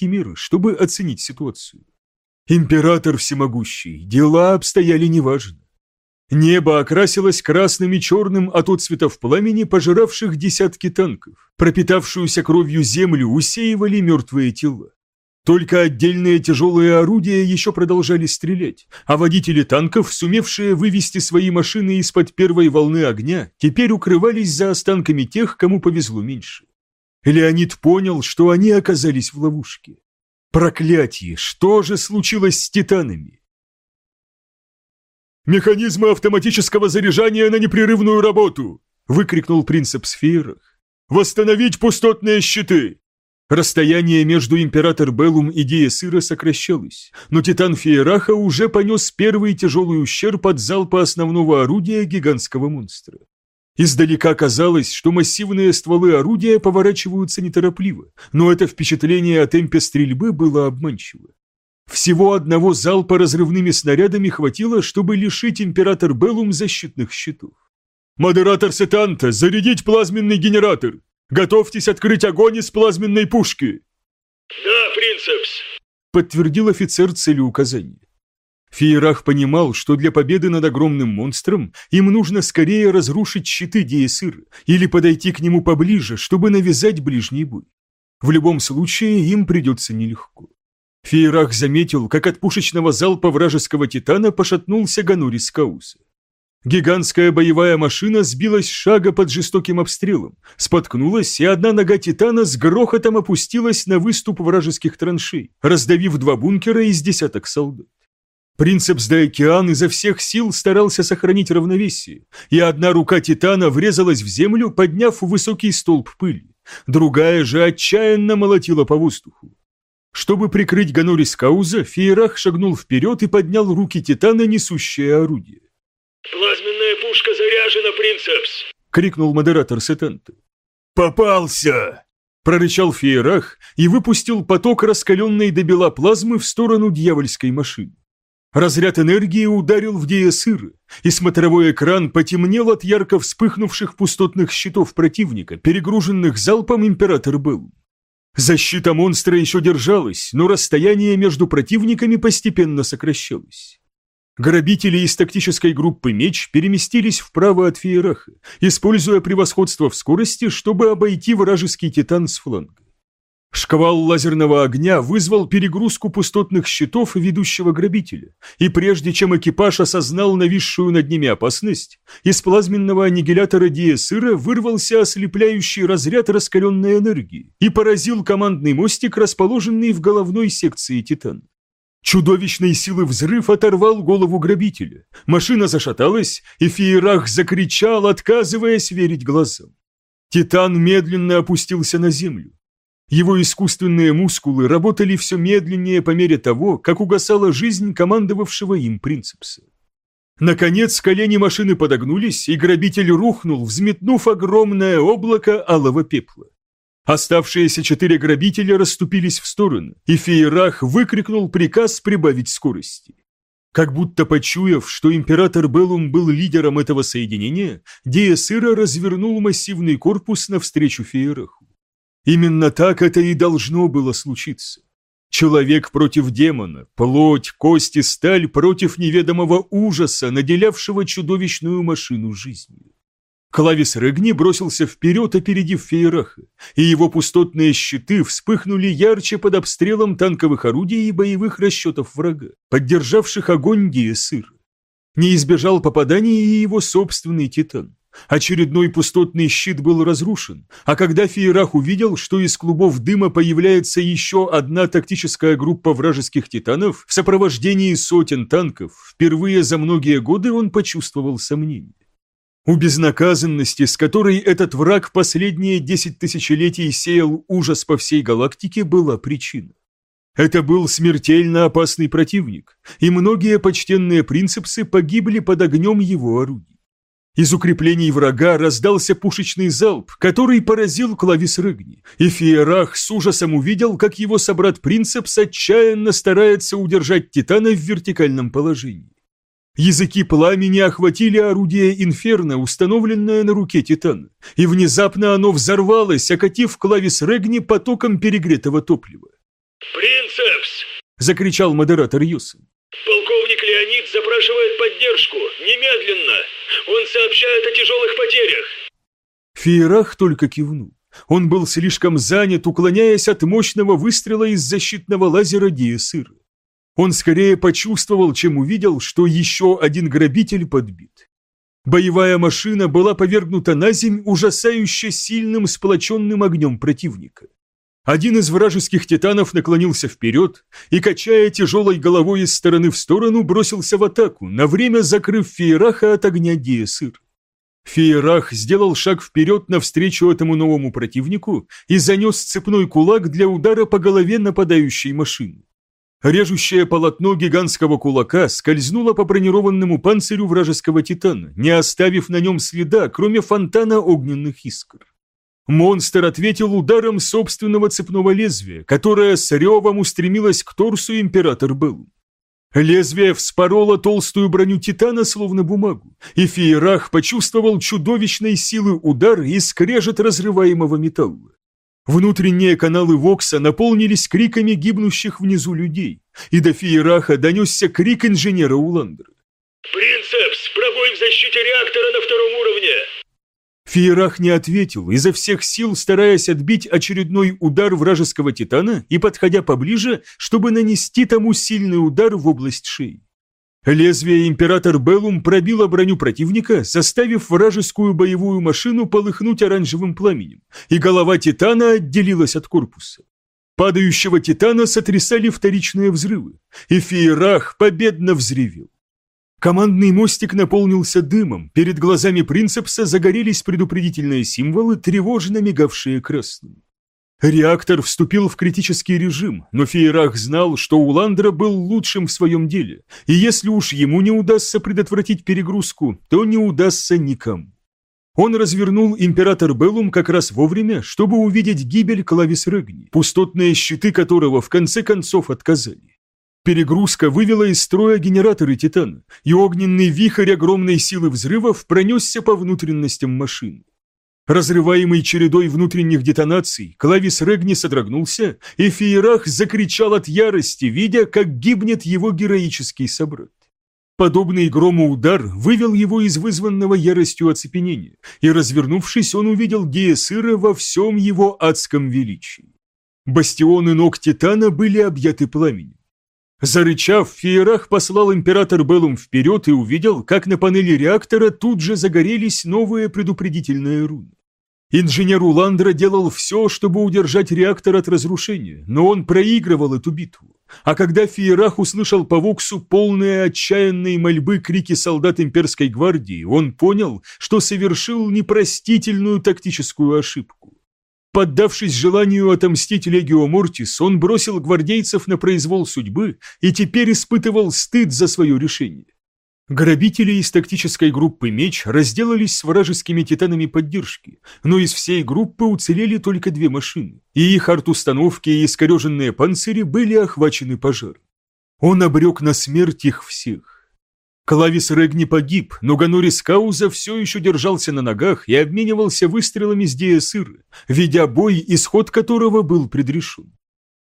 Химеры, чтобы оценить ситуацию. Император всемогущий, дела обстояли неважно. Небо окрасилось красным и черным от отцветов пламени, пожиравших десятки танков. Пропитавшуюся кровью землю усеивали мертвые тела. Только отдельные тяжелые орудия еще продолжали стрелять, а водители танков, сумевшие вывести свои машины из-под первой волны огня, теперь укрывались за останками тех, кому повезло меньше. Леонид понял, что они оказались в ловушке. Проклятие! Что же случилось с титанами? «Механизмы автоматического заряжания на непрерывную работу!» – выкрикнул принцип сферах. «Восстановить пустотные щиты!» Расстояние между император Беллум и Диесыра сокращалось, но Титан Феераха уже понес первый тяжелый ущерб от залпа основного орудия гигантского монстра. Издалека казалось, что массивные стволы орудия поворачиваются неторопливо, но это впечатление о темпе стрельбы было обманчиво. Всего одного залпа разрывными снарядами хватило, чтобы лишить император Беллум защитных щитов. «Модератор Сетанта, зарядить плазменный генератор! Готовьтесь открыть огонь из плазменной пушки!» «Да, принцепс!» – подтвердил офицер целеуказания. Фейрах понимал, что для победы над огромным монстром им нужно скорее разрушить щиты Диесыр или подойти к нему поближе, чтобы навязать ближний бой. В любом случае им придется нелегко. Фейрах заметил, как от пушечного залпа вражеского титана пошатнулся Ганурис Кауса. Гигантская боевая машина сбилась шага под жестоким обстрелом, споткнулась, и одна нога Титана с грохотом опустилась на выступ вражеских траншей, раздавив два бункера из десяток солдат. Принцепс Даокеан изо всех сил старался сохранить равновесие, и одна рука Титана врезалась в землю, подняв высокий столб пыли, другая же отчаянно молотила по воздуху. Чтобы прикрыть Ганорис Кауза, Фейрах шагнул вперед и поднял руки Титана, несущее орудие. «Плазменная пушка заряжена, принцепс!» — крикнул модератор Сетанта. «Попался!» — прорычал Фейрах и выпустил поток раскаленной до бела плазмы в сторону дьявольской машины. Разряд энергии ударил в Диасыр, и смотровой экран потемнел от ярко вспыхнувших пустотных щитов противника, перегруженных залпом Император был. Защита монстра еще держалась, но расстояние между противниками постепенно сокращалось. Грабители из тактической группы «Меч» переместились вправо от Фейраха, используя превосходство в скорости, чтобы обойти вражеский титан с фланга. Шквал лазерного огня вызвал перегрузку пустотных щитов ведущего грабителя, и прежде чем экипаж осознал нависшую над ними опасность, из плазменного аннигилятора Диесыра вырвался ослепляющий разряд раскаленной энергии и поразил командный мостик, расположенный в головной секции Титана. Чудовищной силы взрыв оторвал голову грабителя. Машина зашаталась, и Фейрах закричал, отказываясь верить глазам. Титан медленно опустился на землю. Его искусственные мускулы работали все медленнее по мере того, как угасала жизнь командовавшего им принципса. Наконец колени машины подогнулись, и грабитель рухнул, взметнув огромное облако алого пепла. Оставшиеся четыре грабителя расступились в стороны, и Фейрах выкрикнул приказ прибавить скорости. Как будто почуяв, что император Беллум был лидером этого соединения, Диасыра развернул массивный корпус навстречу Фейраху. Именно так это и должно было случиться. Человек против демона, плоть, кости, сталь против неведомого ужаса, наделявшего чудовищную машину жизнью. Клавис Регни бросился вперед, опередив Фейраха, и его пустотные щиты вспыхнули ярче под обстрелом танковых орудий и боевых расчетов врага, поддержавших огонь Диесыра. Не избежал попаданий и его собственный Титан. Очередной пустотный щит был разрушен, а когда Фейрах увидел, что из клубов дыма появляется еще одна тактическая группа вражеских титанов в сопровождении сотен танков, впервые за многие годы он почувствовал сомнение. У безнаказанности, с которой этот враг последние десять тысячелетий сеял ужас по всей галактике, была причина. Это был смертельно опасный противник, и многие почтенные принципсы погибли под огнем его орудий. Из укреплений врага раздался пушечный залп, который поразил Клавис Рыгни, и Фиерах с ужасом увидел, как его собрат Принцепс отчаянно старается удержать Титана в вертикальном положении. Языки пламени охватили орудие Инферно, установленное на руке Титана, и внезапно оно взорвалось, окатив Клавис Регни потоком перегретого топлива. «Принцепс!» – закричал модератор Юсен. «Полковник Леонид запрашивает! Он сообщает о тяжелых потерях!» Фиерах только кивнул. Он был слишком занят, уклоняясь от мощного выстрела из защитного лазера Диесыра. Он скорее почувствовал, чем увидел, что еще один грабитель подбит. Боевая машина была повергнута на земь ужасающе сильным сплоченным огнем противника. Один из вражеских титанов наклонился вперед и, качая тяжелой головой из стороны в сторону, бросился в атаку, на время закрыв Фейраха от огня Диесыр. Фейрах сделал шаг вперед навстречу этому новому противнику и занес цепной кулак для удара по голове нападающей машины. Режущее полотно гигантского кулака скользнуло по бронированному панцирю вражеского титана, не оставив на нем следа, кроме фонтана огненных искр. Монстр ответил ударом собственного цепного лезвия, которое с ревом устремилось к торсу император Беллум. Лезвие вспороло толстую броню Титана, словно бумагу, и Фейрах почувствовал чудовищной силы удар и скрежет разрываемого металла. Внутренние каналы Вокса наполнились криками гибнущих внизу людей, и до Фейраха донесся крик инженера Уландера. «Принцепс, пробой в защите реактора на втором уровне!» Фейрах не ответил, изо всех сил стараясь отбить очередной удар вражеского титана и подходя поближе, чтобы нанести тому сильный удар в область шеи. Лезвие император Беллум пробило броню противника, заставив вражескую боевую машину полыхнуть оранжевым пламенем, и голова титана отделилась от корпуса. Падающего титана сотрясали вторичные взрывы, и Фейрах победно взревел. Командный мостик наполнился дымом, перед глазами принцепса загорелись предупредительные символы, тревожно мигавшие красным. Реактор вступил в критический режим, но Фейрах знал, что Уландра был лучшим в своем деле, и если уж ему не удастся предотвратить перегрузку, то не удастся никому. Он развернул император Беллум как раз вовремя, чтобы увидеть гибель Клавис Регни, пустотные щиты которого в конце концов отказали. Перегрузка вывела из строя генераторы Титана, и огненный вихрь огромной силы взрывов пронесся по внутренностям машины. Разрываемый чередой внутренних детонаций, Клавис Регни содрогнулся, и Фейрах закричал от ярости, видя, как гибнет его героический собрат. Подобный грому удар вывел его из вызванного яростью оцепенения, и, развернувшись, он увидел Геесыра во всем его адском величии. Бастионы ног Титана были объяты пламенем. Зарычав, Фейерах послал император Беллум вперед и увидел, как на панели реактора тут же загорелись новые предупредительные руны. Инженер Уландра делал все, чтобы удержать реактор от разрушения, но он проигрывал эту битву. А когда Фейерах услышал по Воксу полные отчаянные мольбы крики солдат имперской гвардии, он понял, что совершил непростительную тактическую ошибку. Поддавшись желанию отомстить Легио Мортис, он бросил гвардейцев на произвол судьбы и теперь испытывал стыд за свое решение. Грабители из тактической группы «Меч» разделались с вражескими титанами поддержки, но из всей группы уцелели только две машины, и их арт-установки и искореженные панцири были охвачены пожаром. Он обрек на смерть их всех. Клавис Регни погиб, но Ганорис Кауза все еще держался на ногах и обменивался выстрелами с Диасыры, ведя бой, исход которого был предрешен.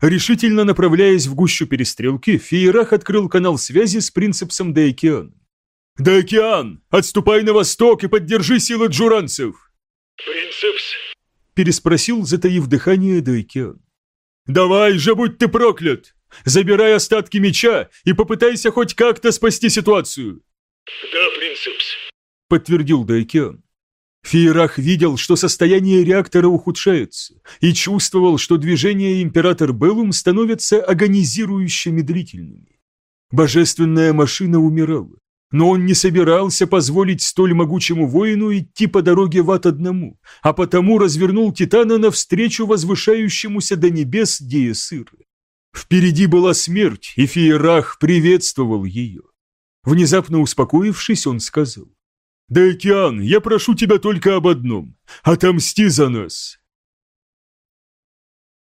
Решительно направляясь в гущу перестрелки, Фейрах открыл канал связи с принцепсом Деокеаном. «Деокеан, отступай на восток и поддержи силы джуранцев!» «Принцепс?» переспросил, затаив дыхание Деокеан. «Давай же, будь ты проклят! Забирай остатки меча и попытайся хоть как-то спасти ситуацию!» «Да, принцепс», — подтвердил Дайкиан. Фейрах видел, что состояние реактора ухудшается, и чувствовал, что движения император Беллум становятся агонизирующе медлительными. Божественная машина умирала, но он не собирался позволить столь могучему воину идти по дороге в ад одному, а потому развернул Титана навстречу возвышающемуся до небес Диесыры. Впереди была смерть, и Фейрах приветствовал ее. Внезапно успокоившись, он сказал, «Дайкиан, я прошу тебя только об одном. Отомсти за нас!»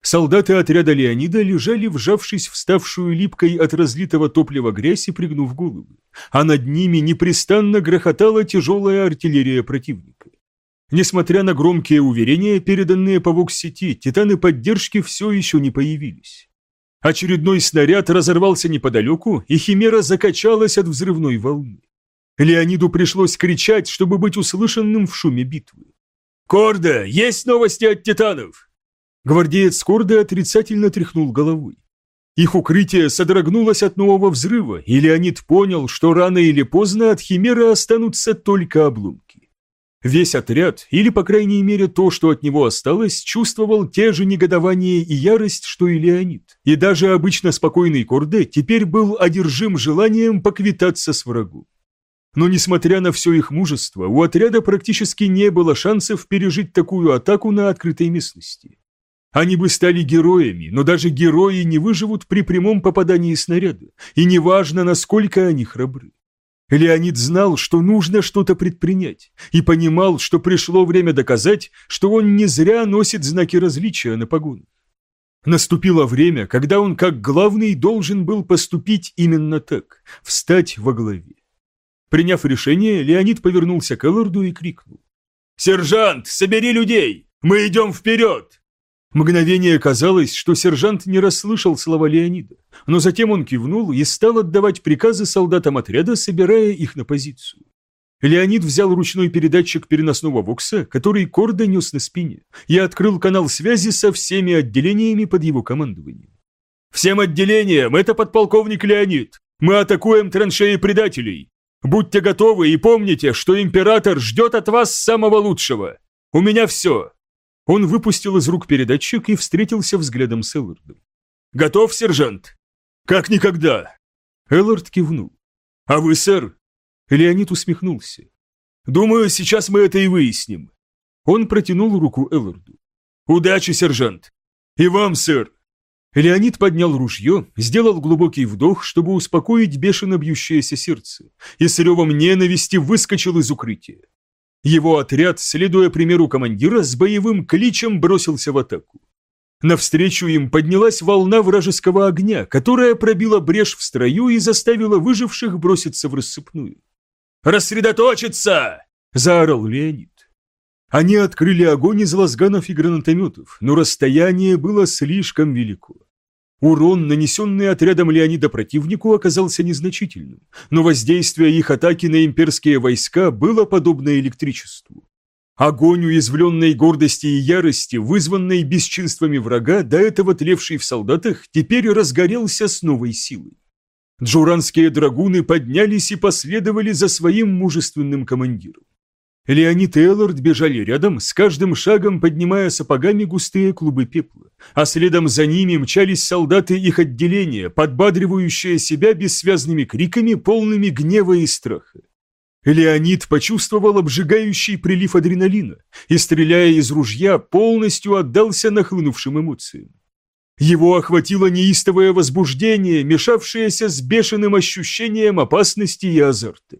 Солдаты отряда Леонида лежали, вжавшись в ставшую липкой от разлитого топлива грязь и пригнув головы, а над ними непрестанно грохотала тяжелая артиллерия противника. Несмотря на громкие уверения, переданные по вокс-сети, титаны поддержки все еще не появились. Очередной снаряд разорвался неподалеку, и Химера закачалась от взрывной волны. Леониду пришлось кричать, чтобы быть услышанным в шуме битвы. «Корда, есть новости от титанов!» Гвардеец Корда отрицательно тряхнул головой. Их укрытие содрогнулось от нового взрыва, и Леонид понял, что рано или поздно от Химеры останутся только обломки. Весь отряд, или по крайней мере то, что от него осталось, чувствовал те же негодование и ярость, что и Леонид. И даже обычно спокойный Корде теперь был одержим желанием поквитаться с врагом. Но несмотря на все их мужество, у отряда практически не было шансов пережить такую атаку на открытой местности. Они бы стали героями, но даже герои не выживут при прямом попадании снаряда, и неважно, насколько они храбры. Леонид знал, что нужно что-то предпринять, и понимал, что пришло время доказать, что он не зря носит знаки различия на погонах. Наступило время, когда он как главный должен был поступить именно так, встать во главе. Приняв решение, Леонид повернулся к Элларду и крикнул. «Сержант, собери людей! Мы идем вперед!» Мгновение казалось, что сержант не расслышал слова Леонида, но затем он кивнул и стал отдавать приказы солдатам отряда, собирая их на позицию. Леонид взял ручной передатчик переносного вокса, который Корда нес на спине, и открыл канал связи со всеми отделениями под его командованием. «Всем отделениям, это подполковник Леонид! Мы атакуем траншеи предателей! Будьте готовы и помните, что император ждет от вас самого лучшего! У меня все! Он выпустил из рук передатчик и встретился взглядом с Эллардом. «Готов, сержант?» «Как никогда!» Эллард кивнул. «А вы, сэр?» Леонид усмехнулся. «Думаю, сейчас мы это и выясним». Он протянул руку Элларду. «Удачи, сержант!» «И вам, сэр!» Леонид поднял ружье, сделал глубокий вдох, чтобы успокоить бешено бьющееся сердце, и с ревом ненависти выскочил из укрытия. Его отряд, следуя примеру командира, с боевым кличем бросился в атаку. Навстречу им поднялась волна вражеского огня, которая пробила брешь в строю и заставила выживших броситься в рассыпную. «Рассредоточиться!» – заорал Леонид. Они открыли огонь из лазганов и гранатометов, но расстояние было слишком велико. Урон, нанесенный отрядом Леонида противнику, оказался незначительным, но воздействие их атаки на имперские войска было подобно электричеству. Огонь уязвленной гордости и ярости, вызванной бесчинствами врага, до этого тлевший в солдатах, теперь разгорелся с новой силой. Джуранские драгуны поднялись и последовали за своим мужественным командиром. Леонид и Эллард бежали рядом, с каждым шагом поднимая сапогами густые клубы пепла, а следом за ними мчались солдаты их отделения, подбадривающие себя бессвязными криками, полными гнева и страха. Леонид почувствовал обжигающий прилив адреналина и, стреляя из ружья, полностью отдался нахлынувшим эмоциям. Его охватило неистовое возбуждение, мешавшееся с бешеным ощущением опасности и азарта.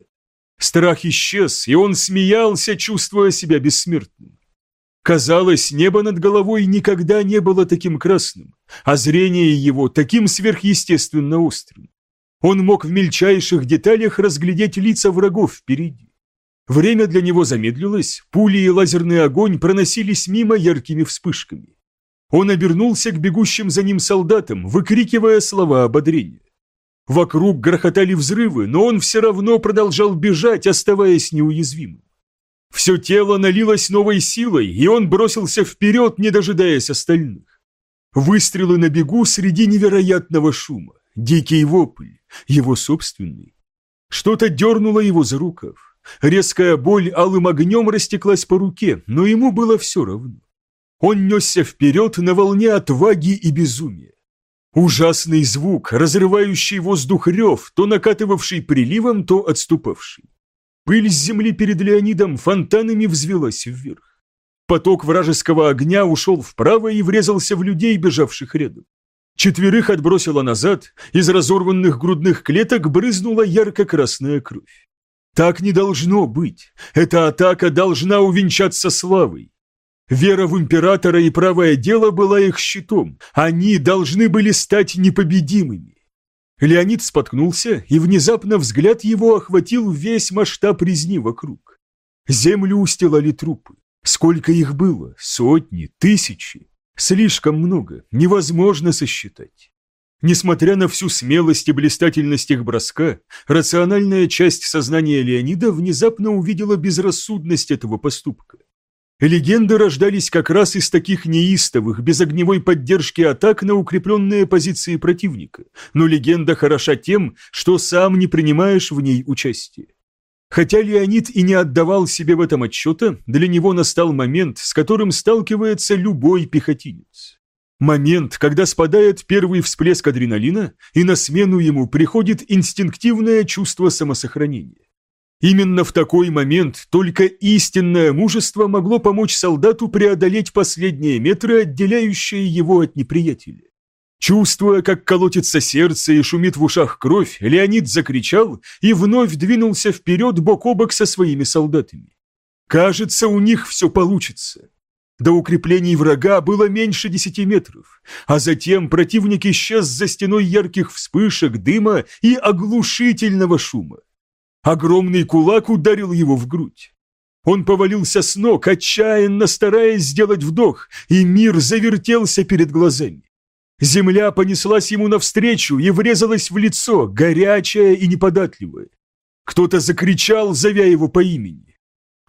Страх исчез, и он смеялся, чувствуя себя бессмертным. Казалось, небо над головой никогда не было таким красным, а зрение его таким сверхъестественно острым. Он мог в мельчайших деталях разглядеть лица врагов впереди. Время для него замедлилось, пули и лазерный огонь проносились мимо яркими вспышками. Он обернулся к бегущим за ним солдатам, выкрикивая слова ободрения. Вокруг грохотали взрывы, но он все равно продолжал бежать, оставаясь неуязвимым. Все тело налилось новой силой, и он бросился вперед, не дожидаясь остальных. Выстрелы на бегу среди невероятного шума, дикий вопль, его собственный. Что-то дернуло его за рукав. Резкая боль алым огнем растеклась по руке, но ему было все равно. Он несся вперед на волне отваги и безумия. Ужасный звук, разрывающий воздух рев, то накатывавший приливом, то отступавший. Пыль с земли перед Леонидом фонтанами взвелась вверх. Поток вражеского огня ушел вправо и врезался в людей, бежавших рядом. Четверых отбросило назад, из разорванных грудных клеток брызнула ярко-красная кровь. Так не должно быть. Эта атака должна увенчаться славой. Вера в императора и правое дело была их щитом. Они должны были стать непобедимыми. Леонид споткнулся, и внезапно взгляд его охватил весь масштаб резни вокруг. Землю устилали трупы. Сколько их было? Сотни, тысячи. Слишком много, невозможно сосчитать. Несмотря на всю смелость и блистательность их броска, рациональная часть сознания Леонида внезапно увидела безрассудность этого поступка. Легенды рождались как раз из таких неистовых, без огневой поддержки атак на укрепленные позиции противника, но легенда хороша тем, что сам не принимаешь в ней участие. Хотя Леонид и не отдавал себе в этом отчета, для него настал момент, с которым сталкивается любой пехотинец. Момент, когда спадает первый всплеск адреналина, и на смену ему приходит инстинктивное чувство самосохранения. Именно в такой момент только истинное мужество могло помочь солдату преодолеть последние метры, отделяющие его от неприятеля. Чувствуя, как колотится сердце и шумит в ушах кровь, Леонид закричал и вновь двинулся вперед бок о бок со своими солдатами. Кажется, у них все получится. До укреплений врага было меньше десяти метров, а затем противник исчез за стеной ярких вспышек, дыма и оглушительного шума. Огромный кулак ударил его в грудь. Он повалился с ног, отчаянно стараясь сделать вдох, и мир завертелся перед глазами. Земля понеслась ему навстречу и врезалась в лицо, горячая и неподатливая. Кто-то закричал, зовя его по имени.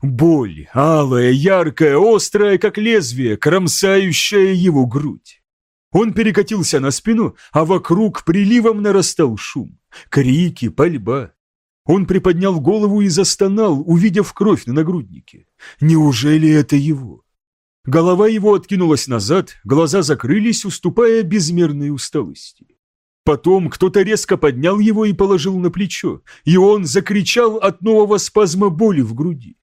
Боль, алая, яркая, острая, как лезвие, кромсающая его грудь. Он перекатился на спину, а вокруг приливом нарастал шум. Крики, пальба. Он приподнял голову и застонал, увидев кровь на нагруднике. Неужели это его? Голова его откинулась назад, глаза закрылись, уступая безмерной усталости. Потом кто-то резко поднял его и положил на плечо, и он закричал от нового спазма боли в груди.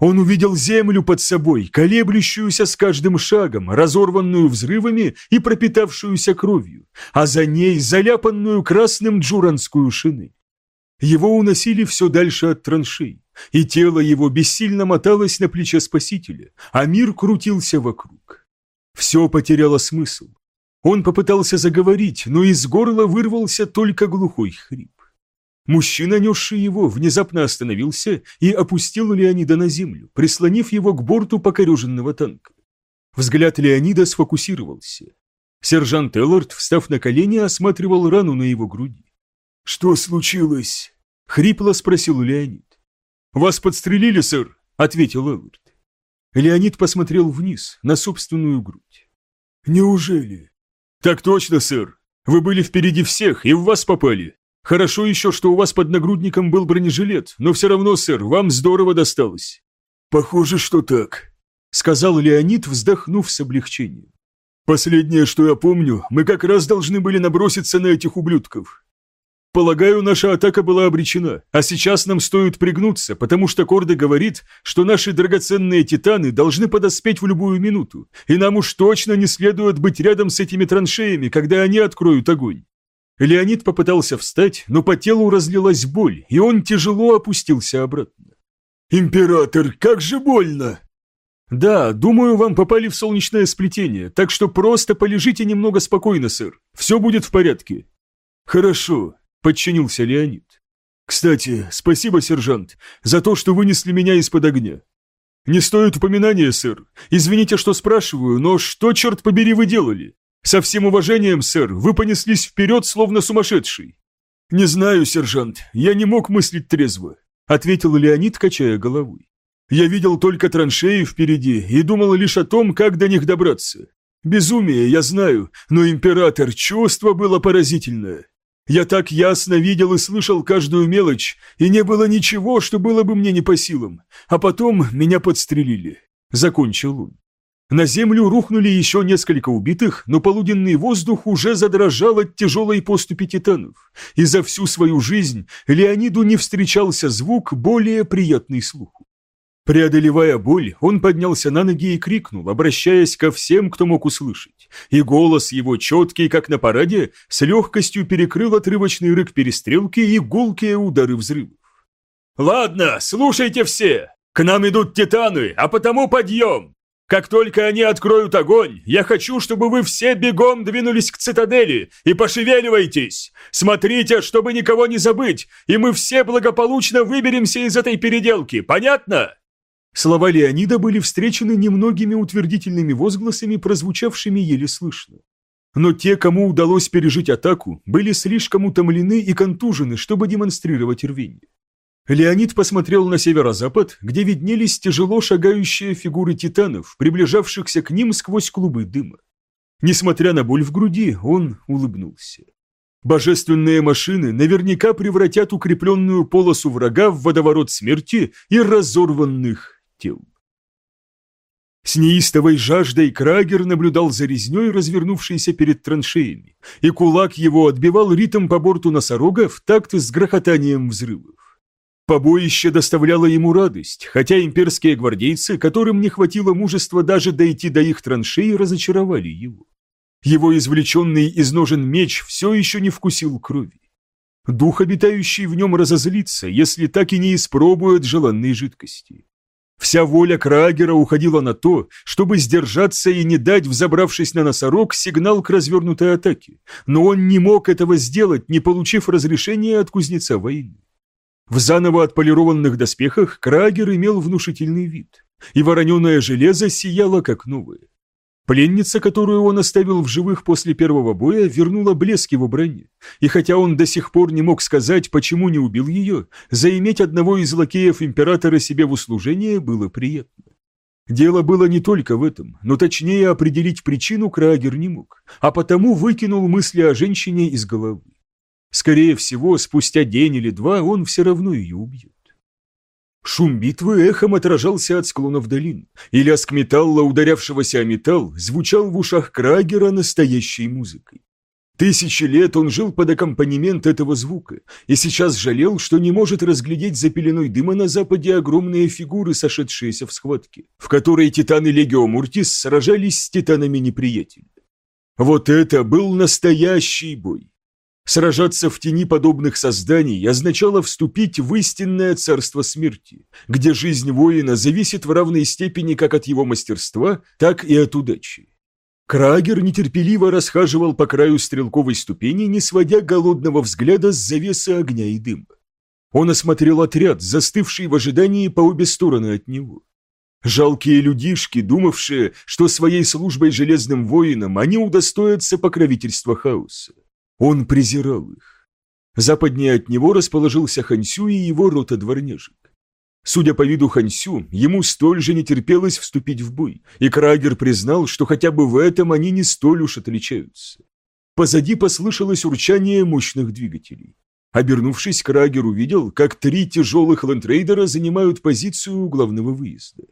Он увидел землю под собой, колеблющуюся с каждым шагом, разорванную взрывами и пропитавшуюся кровью, а за ней заляпанную красным джуранскую шинель. Его уносили все дальше от траншей, и тело его бессильно моталось на плече спасителя, а мир крутился вокруг. Все потеряло смысл. Он попытался заговорить, но из горла вырвался только глухой хрип. Мужчина, несший его, внезапно остановился и опустил Леонида на землю, прислонив его к борту покореженного танка. Взгляд Леонида сфокусировался. Сержант Эллард, встав на колени, осматривал рану на его груди. «Что случилось?» — хрипло спросил Леонид. «Вас подстрелили, сэр?» — ответил Эллард. Леонид посмотрел вниз, на собственную грудь. «Неужели?» «Так точно, сэр. Вы были впереди всех, и в вас попали. Хорошо еще, что у вас под нагрудником был бронежилет, но все равно, сэр, вам здорово досталось». «Похоже, что так», — сказал Леонид, вздохнув с облегчением. «Последнее, что я помню, мы как раз должны были наброситься на этих ублюдков. Полагаю, наша атака была обречена, а сейчас нам стоит пригнуться, потому что Корда говорит, что наши драгоценные титаны должны подоспеть в любую минуту, и нам уж точно не следует быть рядом с этими траншеями, когда они откроют огонь. Леонид попытался встать, но по телу разлилась боль, и он тяжело опустился обратно. «Император, как же больно!» «Да, думаю, вам попали в солнечное сплетение, так что просто полежите немного спокойно, сэр. Все будет в порядке». «Хорошо, – подчинился Леонид. «Кстати, спасибо, сержант, за то, что вынесли меня из-под огня. Не стоит упоминания, сэр. Извините, что спрашиваю, но что, черт побери, вы делали? Со всем уважением, сэр, вы понеслись вперед, словно сумасшедший». «Не знаю, сержант, я не мог мыслить трезво», – ответил Леонид, качая головой. «Я видел только траншеи впереди и думал лишь о том, как до них добраться. Безумие, я знаю, но император, чувство было поразительное. Я так ясно видел и слышал каждую мелочь, и не было ничего, что было бы мне не по силам. А потом меня подстрелили. Закончил он. На землю рухнули еще несколько убитых, но полуденный воздух уже задрожал от тяжелой поступи титанов, и за всю свою жизнь Леониду не встречался звук, более приятный слуху. Преодолевая боль, он поднялся на ноги и крикнул, обращаясь ко всем, кто мог услышать. И голос его, четкий, как на параде, с легкостью перекрыл отрывочный рык перестрелки и гулкие удары взрывов. «Ладно, слушайте все! К нам идут титаны, а потому подъем! Как только они откроют огонь, я хочу, чтобы вы все бегом двинулись к цитадели и пошевеливайтесь! Смотрите, чтобы никого не забыть, и мы все благополучно выберемся из этой переделки, понятно?» Слова Леонида были встречены немногими утвердительными возгласами, прозвучавшими еле слышно. Но те, кому удалось пережить атаку, были слишком утомлены и контужены, чтобы демонстрировать рвение. Леонид посмотрел на северо-запад, где виднелись тяжело шагающие фигуры титанов, приближавшихся к ним сквозь клубы дыма. Несмотря на боль в груди, он улыбнулся. Божественные машины наверняка превратят укрепленную полосу врага в водоворот смерти и разорванных тел. С неистовой жаждой Крагер наблюдал за резней, развернувшейся перед траншеями, и кулак его отбивал ритм по борту носорога в такт с грохотанием взрывов. Побоище доставляло ему радость, хотя имперские гвардейцы, которым не хватило мужества даже дойти до их траншеи, разочаровали его. Его извлеченный из ножен меч все еще не вкусил крови. Дух, обитающий в нем, разозлится, если так и не испробует желанной жидкости. Вся воля Крагера уходила на то, чтобы сдержаться и не дать, взобравшись на носорог, сигнал к развернутой атаке, но он не мог этого сделать, не получив разрешения от кузнеца войны. В заново отполированных доспехах Крагер имел внушительный вид, и вороненое железо сияло как новое. Пленница, которую он оставил в живых после первого боя, вернула блеск его брони, и хотя он до сих пор не мог сказать, почему не убил ее, заиметь одного из лакеев императора себе в услужение было приятно. Дело было не только в этом, но точнее определить причину Крагер не мог, а потому выкинул мысли о женщине из головы. Скорее всего, спустя день или два он все равно ее убьет. Шум битвы эхом отражался от склонов долин, и лязг металла, ударявшегося о металл, звучал в ушах Крагера настоящей музыкой. Тысячи лет он жил под аккомпанемент этого звука, и сейчас жалел, что не может разглядеть за пеленой дыма на западе огромные фигуры, сошедшиеся в схватке, в которой титаны Легио Муртис сражались с титанами неприятеля. Вот это был настоящий бой. Сражаться в тени подобных созданий означало вступить в истинное царство смерти, где жизнь воина зависит в равной степени как от его мастерства, так и от удачи. Крагер нетерпеливо расхаживал по краю стрелковой ступени, не сводя голодного взгляда с завесы огня и дыма. Он осмотрел отряд, застывший в ожидании по обе стороны от него. Жалкие людишки, думавшие, что своей службой железным воинам они удостоятся покровительства хаоса. Он презирал их. Западнее от него расположился Хансю и его рота дворняжек. Судя по виду Хансю, ему столь же не терпелось вступить в бой, и Крагер признал, что хотя бы в этом они не столь уж отличаются. Позади послышалось урчание мощных двигателей. Обернувшись, Крагер увидел, как три тяжелых лендрейдера занимают позицию у главного выезда.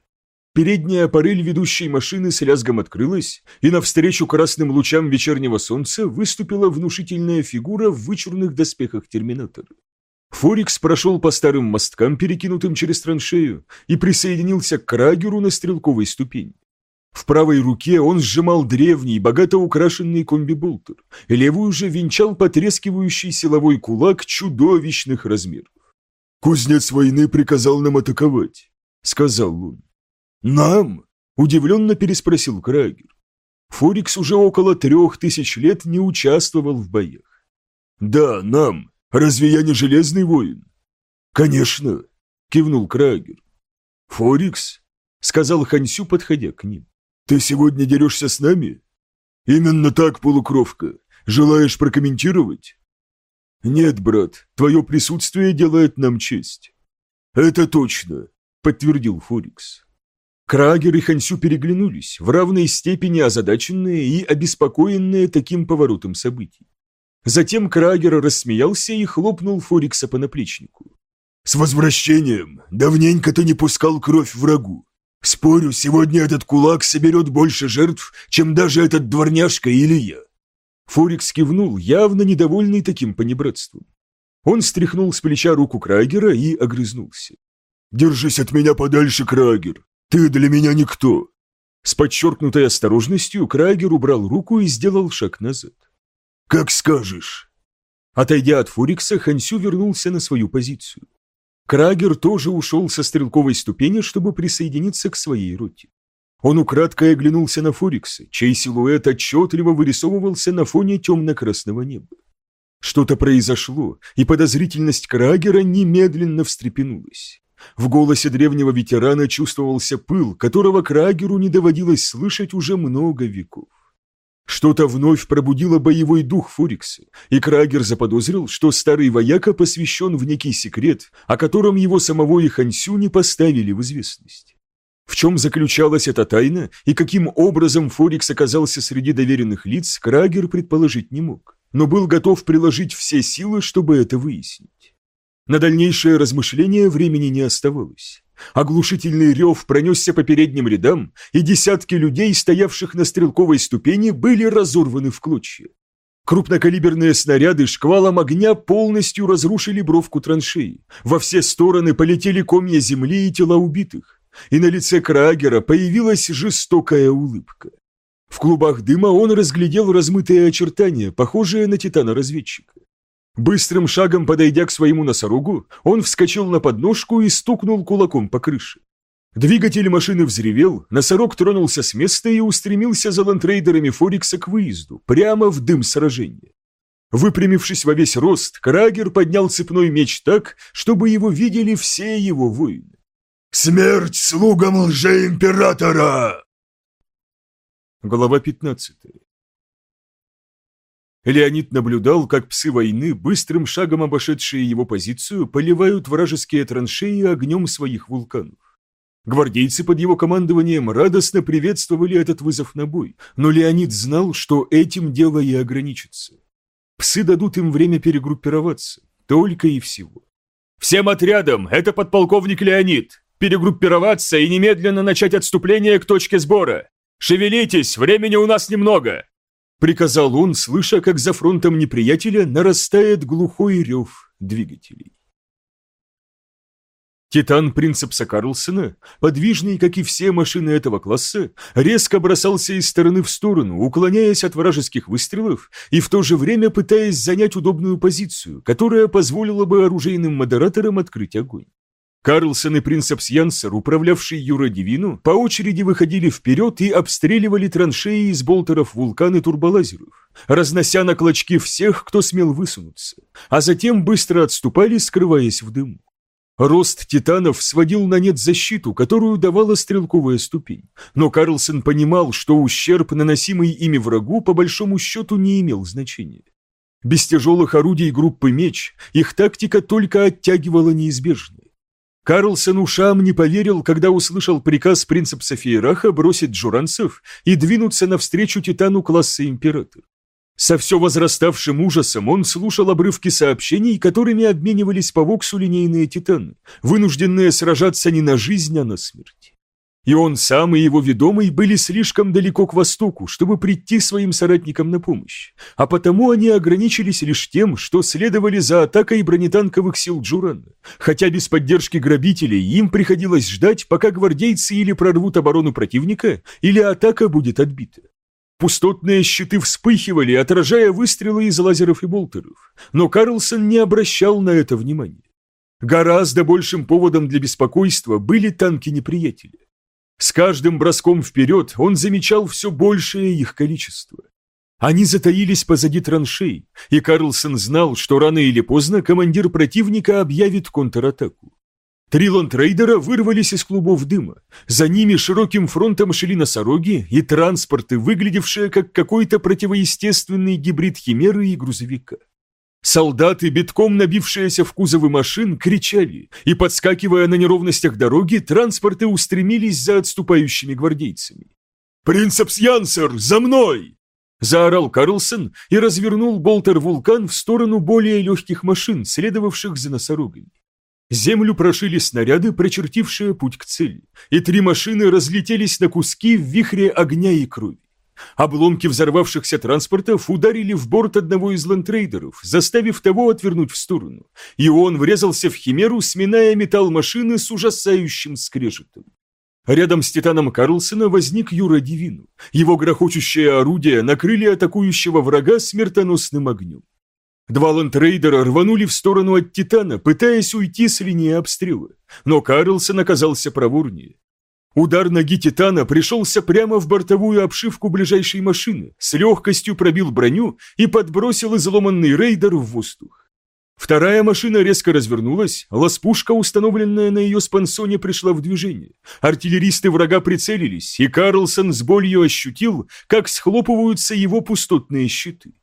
Передняя парель ведущей машины с лязгом открылась, и навстречу красным лучам вечернего солнца выступила внушительная фигура в вычурных доспехах терминатора. Форикс прошел по старым мосткам, перекинутым через траншею, и присоединился к Крагеру на стрелковой ступени. В правой руке он сжимал древний, богато украшенный комби-болтер, левую же венчал потрескивающий силовой кулак чудовищных размеров. «Кузнец войны приказал нам атаковать», — сказал он. «Нам?» – удивленно переспросил Крагер. Форикс уже около трех тысяч лет не участвовал в боях. «Да, нам. Разве я не железный воин?» «Конечно», – кивнул Крагер. «Форикс?» – сказал Хансю, подходя к ним. «Ты сегодня дерешься с нами?» «Именно так, полукровка. Желаешь прокомментировать?» «Нет, брат, твое присутствие делает нам честь». «Это точно», — подтвердил Форикс. Крагер и Хансю переглянулись, в равной степени озадаченные и обеспокоенные таким поворотом событий. Затем Крагер рассмеялся и хлопнул Форикса по наплечнику. «С возвращением! Давненько ты не пускал кровь врагу. Спорю, сегодня этот кулак соберет больше жертв, чем даже этот дворняжка или я». Форикс кивнул, явно недовольный таким понебратством. Он стряхнул с плеча руку Крагера и огрызнулся. «Держись от меня подальше, Крагер. «Ты для меня никто!» С подчеркнутой осторожностью Крагер убрал руку и сделал шаг назад. «Как скажешь!» Отойдя от Фурикса, Хансю вернулся на свою позицию. Крагер тоже ушел со стрелковой ступени, чтобы присоединиться к своей роте. Он украдкой оглянулся на Форикса, чей силуэт отчетливо вырисовывался на фоне темно-красного неба. Что-то произошло, и подозрительность Крагера немедленно встрепенулась. В голосе древнего ветерана чувствовался пыл, которого Крагеру не доводилось слышать уже много веков. Что-то вновь пробудило боевой дух Фурикса, и Крагер заподозрил, что старый вояка посвящен в некий секрет, о котором его самого и Хансю не поставили в известность. В чем заключалась эта тайна и каким образом Форикс оказался среди доверенных лиц, Крагер предположить не мог, но был готов приложить все силы, чтобы это выяснить. На дальнейшее размышление времени не оставалось. Оглушительный рев пронесся по передним рядам, и десятки людей, стоявших на стрелковой ступени, были разорваны в клочья. Крупнокалиберные снаряды шквалом огня полностью разрушили бровку траншеи. Во все стороны полетели комья земли и тела убитых. И на лице Крагера появилась жестокая улыбка. В клубах дыма он разглядел размытые очертания, похожие на титана-разведчика. Быстрым шагом подойдя к своему носорогу, он вскочил на подножку и стукнул кулаком по крыше. Двигатель машины взревел, носорог тронулся с места и устремился за лантрейдерами Форикса к выезду, прямо в дым сражения. Выпрямившись во весь рост, Крагер поднял цепной меч так, чтобы его видели все его воины. «Смерть слугам лжеимператора!» Глава пятнадцатая Леонид наблюдал, как псы войны, быстрым шагом обошедшие его позицию, поливают вражеские траншеи огнем своих вулканов. Гвардейцы под его командованием радостно приветствовали этот вызов на бой, но Леонид знал, что этим дело и ограничится. Псы дадут им время перегруппироваться, только и всего. «Всем отрядам! Это подполковник Леонид! Перегруппироваться и немедленно начать отступление к точке сбора! Шевелитесь, времени у нас немного!» Приказал он, слыша, как за фронтом неприятеля нарастает глухой рев двигателей. Титан Принцепса Карлсона, подвижный, как и все машины этого класса, резко бросался из стороны в сторону, уклоняясь от вражеских выстрелов и в то же время пытаясь занять удобную позицию, которая позволила бы оружейным модераторам открыть огонь. Карлсон и Принцепс Янсер, управлявший Юра Дивину, по очереди выходили вперед и обстреливали траншеи из болтеров вулкан и турболазеров, разнося на клочки всех, кто смел высунуться, а затем быстро отступали, скрываясь в дыму. Рост титанов сводил на нет защиту, которую давала стрелковая ступень, но Карлсон понимал, что ущерб, наносимый ими врагу, по большому счету не имел значения. Без тяжелых орудий группы «Меч» их тактика только оттягивала неизбежное. Карлсон ушам не поверил, когда услышал приказ принцепса Фейраха бросить джуранцев и двинуться навстречу титану класса император. Со все возраставшим ужасом он слушал обрывки сообщений, которыми обменивались по Воксу линейные титаны, вынужденные сражаться не на жизнь, а на смерть. И он сам и его ведомый были слишком далеко к востоку, чтобы прийти своим соратникам на помощь, а потому они ограничились лишь тем, что следовали за атакой бронетанковых сил Джурана, хотя без поддержки грабителей им приходилось ждать, пока гвардейцы или прорвут оборону противника, или атака будет отбита. Пустотные щиты вспыхивали, отражая выстрелы из лазеров и болтеров, но Карлсон не обращал на это внимания. Гораздо большим поводом для беспокойства были танки неприятеля. С каждым броском вперед он замечал все большее их количество. Они затаились позади траншей, и Карлсон знал, что рано или поздно командир противника объявит контратаку. Три ландрейдера вырвались из клубов дыма. За ними широким фронтом шли носороги и транспорты, выглядевшие как какой-то противоестественный гибрид химеры и грузовика. Солдаты, битком набившиеся в кузовы машин, кричали, и, подскакивая на неровностях дороги, транспорты устремились за отступающими гвардейцами. «Принцепс Янсер, за мной!» Заорал Карлсон и развернул болтер-вулкан в сторону более легких машин, следовавших за носорогами. Землю прошили снаряды, прочертившие путь к цели, и три машины разлетелись на куски в вихре огня и крови. Обломки взорвавшихся транспортов ударили в борт одного из ландрейдеров, заставив того отвернуть в сторону, и он врезался в химеру, сминая металл машины с ужасающим скрежетом. Рядом с Титаном Карлсона возник Юра Дивину. Его грохочущее орудие накрыли атакующего врага смертоносным огнем. Два ландрейдера рванули в сторону от Титана, пытаясь уйти с линии обстрела, но Карлсон оказался проворнее. Удар ноги Титана пришелся прямо в бортовую обшивку ближайшей машины, с легкостью пробил броню и подбросил изломанный рейдер в воздух. Вторая машина резко развернулась, ласпушка, установленная на ее спансоне, пришла в движение. Артиллеристы врага прицелились, и Карлсон с болью ощутил, как схлопываются его пустотные щиты.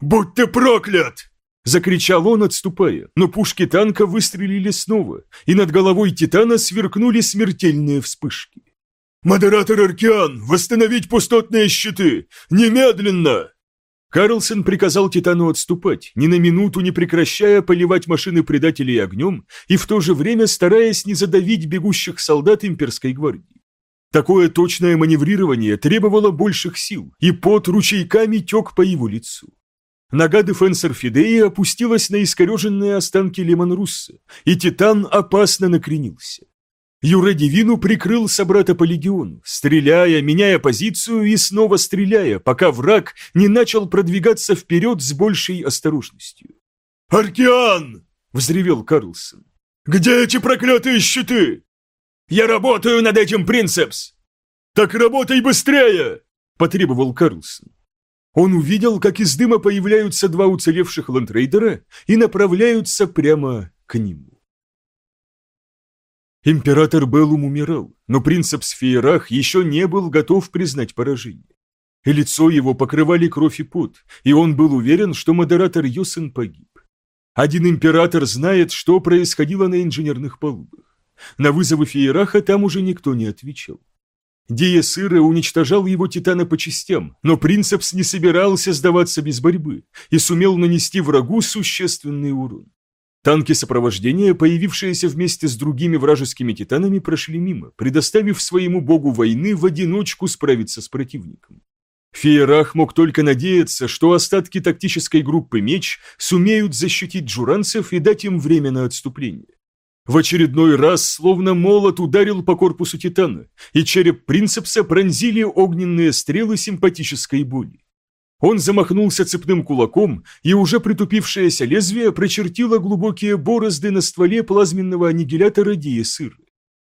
«Будь ты проклят!» Закричал он, отступая, но пушки танка выстрелили снова, и над головой Титана сверкнули смертельные вспышки. «Модератор Аркиан, восстановить пустотные щиты! Немедленно!» Карлсон приказал Титану отступать, ни на минуту не прекращая поливать машины предателей огнем и в то же время стараясь не задавить бегущих солдат имперской гвардии. Такое точное маневрирование требовало больших сил, и пот ручейками тек по его лицу. Нога Дефенсор Фидеи опустилась на искореженные останки Лемонрусса, и Титан опасно накренился. Юре Дивину прикрыл собрата по легиону, стреляя, меняя позицию и снова стреляя, пока враг не начал продвигаться вперед с большей осторожностью. «Аркиан!» — взревел Карлсон. «Где эти проклятые щиты?» «Я работаю над этим, Принцепс!» «Так работай быстрее!» — потребовал Карлсон. Он увидел, как из дыма появляются два уцелевших ландрейдера и направляются прямо к нему. Император Беллум умирал, но принцип Сфеерах еще не был готов признать поражение. И лицо его покрывали кровь и пот, и он был уверен, что модератор Йосен погиб. Один император знает, что происходило на инженерных палубах. На вызовы Феераха там уже никто не отвечал. Диесыра уничтожал его титана по частям, но Принцепс не собирался сдаваться без борьбы и сумел нанести врагу существенный урон. Танки сопровождения, появившиеся вместе с другими вражескими титанами, прошли мимо, предоставив своему богу войны в одиночку справиться с противником. Феерах мог только надеяться, что остатки тактической группы «Меч» сумеют защитить джуранцев и дать им время на отступление. В очередной раз, словно молот, ударил по корпусу Титана, и череп Принцепса пронзили огненные стрелы симпатической боли. Он замахнулся цепным кулаком, и уже притупившееся лезвие прочертило глубокие борозды на стволе плазменного аннигилятора Диесыры.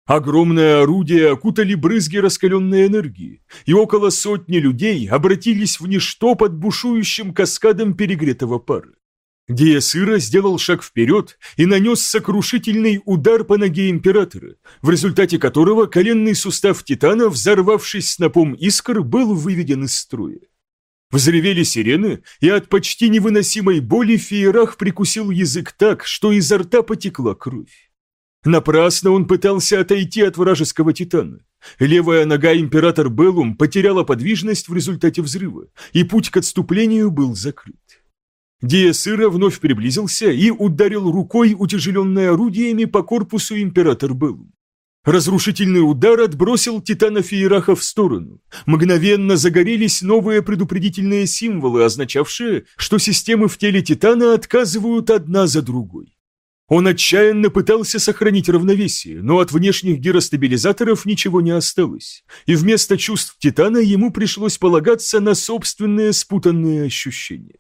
Огромное орудие окутали брызги раскаленной энергии, и около сотни людей обратились в ничто под бушующим каскадом перегретого пара. Диесыра сделал шаг вперед и нанес сокрушительный удар по ноге императора, в результате которого коленный сустав Титана, взорвавшись снопом искр, был выведен из строя. Взревели сирены, и от почти невыносимой боли Феерах прикусил язык так, что изо рта потекла кровь. Напрасно он пытался отойти от вражеского Титана. Левая нога император Беллум потеряла подвижность в результате взрыва, и путь к отступлению был закрыт. Диесыра вновь приблизился и ударил рукой, утяжеленной орудиями, по корпусу император Беллум. Разрушительный удар отбросил Титана Феераха в сторону. Мгновенно загорелись новые предупредительные символы, означавшие, что системы в теле Титана отказывают одна за другой. Он отчаянно пытался сохранить равновесие, но от внешних гиростабилизаторов ничего не осталось, и вместо чувств Титана ему пришлось полагаться на собственные спутанные ощущения.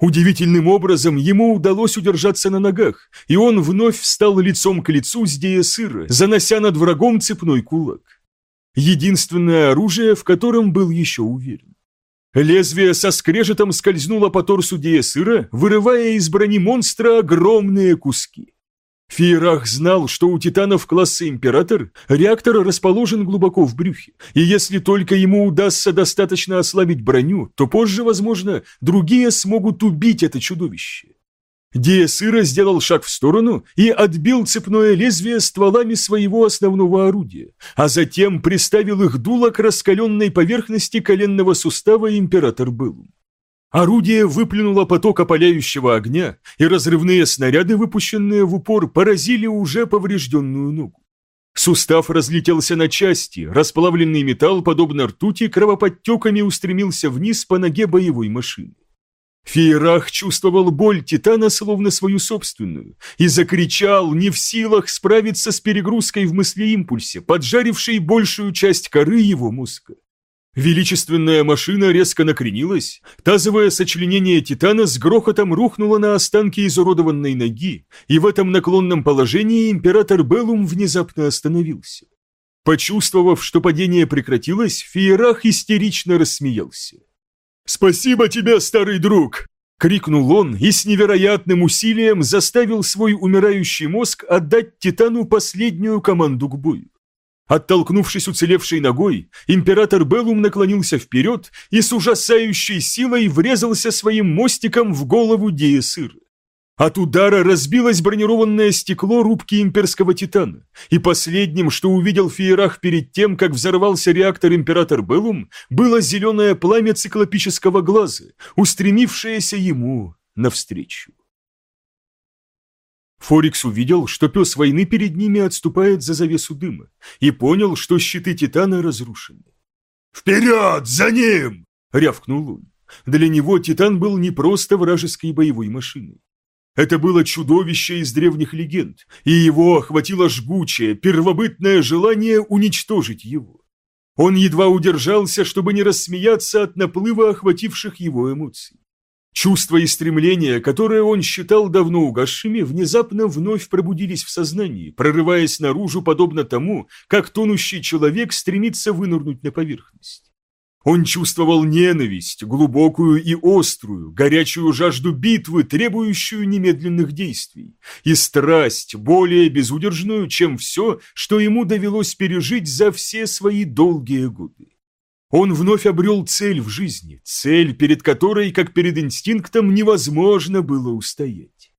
Удивительным образом ему удалось удержаться на ногах, и он вновь встал лицом к лицу с Диесыра, занося над врагом цепной кулак. Единственное оружие, в котором был еще уверен. Лезвие со скрежетом скользнуло по торсу Диесыра, вырывая из брони монстра огромные куски. Фейрах знал, что у титанов класса Император реактор расположен глубоко в брюхе, и если только ему удастся достаточно ослабить броню, то позже, возможно, другие смогут убить это чудовище. Диасыра сделал шаг в сторону и отбил цепное лезвие стволами своего основного орудия, а затем приставил их дуло к раскаленной поверхности коленного сустава Император Беллум. Орудие выплюнуло поток опаляющего огня, и разрывные снаряды, выпущенные в упор, поразили уже поврежденную ногу. Сустав разлетелся на части, расплавленный металл, подобно ртути, кровоподтеками устремился вниз по ноге боевой машины. Фейрах чувствовал боль Титана словно свою собственную и закричал, не в силах справиться с перегрузкой в мыслеимпульсе, поджарившей большую часть коры его мозга. Величественная машина резко накренилась, тазовое сочленение Титана с грохотом рухнуло на останки изуродованной ноги, и в этом наклонном положении император Беллум внезапно остановился. Почувствовав, что падение прекратилось, Фиерах истерично рассмеялся. «Спасибо тебе, старый друг!» — крикнул он и с невероятным усилием заставил свой умирающий мозг отдать Титану последнюю команду к бою. Оттолкнувшись уцелевшей ногой, император Беллум наклонился вперед и с ужасающей силой врезался своим мостиком в голову Диесыры. От удара разбилось бронированное стекло рубки имперского титана, и последним, что увидел Фиерах перед тем, как взорвался реактор Император Беллум, было зеленое пламя циклопического глаза, устремившееся ему навстречу. Форикс увидел, что пес войны перед ними отступает за завесу дыма, и понял, что щиты Титана разрушены. «Вперед! За ним!» — рявкнул он. Для него Титан был не просто вражеской боевой машиной. Это было чудовище из древних легенд, и его охватило жгучее, первобытное желание уничтожить его. Он едва удержался, чтобы не рассмеяться от наплыва охвативших его эмоций. Чувства и стремления, которые он считал давно угасшими, внезапно вновь пробудились в сознании, прорываясь наружу подобно тому, как тонущий человек стремится вынырнуть на поверхность. Он чувствовал ненависть, глубокую и острую, горячую жажду битвы, требующую немедленных действий, и страсть, более безудержную, чем все, что ему довелось пережить за все свои долгие годы. Он вновь обрел цель в жизни, цель, перед которой, как перед инстинктом, невозможно было устоять.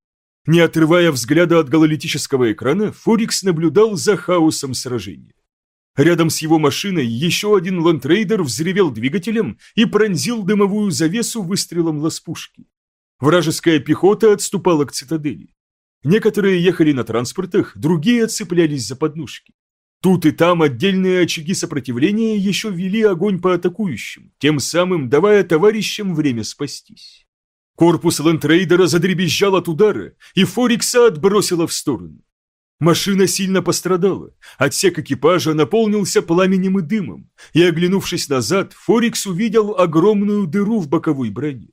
Не отрывая взгляда от гололитического экрана, Форикс наблюдал за хаосом сражения. Рядом с его машиной еще один ландрейдер взревел двигателем и пронзил дымовую завесу выстрелом ласпушки. Вражеская пехота отступала к цитадели. Некоторые ехали на транспортах, другие отцеплялись за подножки. Тут и там отдельные очаги сопротивления еще вели огонь по атакующим, тем самым давая товарищам время спастись. Корпус лендрейдера задребезжал от удара, и Форикса отбросило в сторону. Машина сильно пострадала, отсек экипажа наполнился пламенем и дымом, и, оглянувшись назад, Форикс увидел огромную дыру в боковой броне.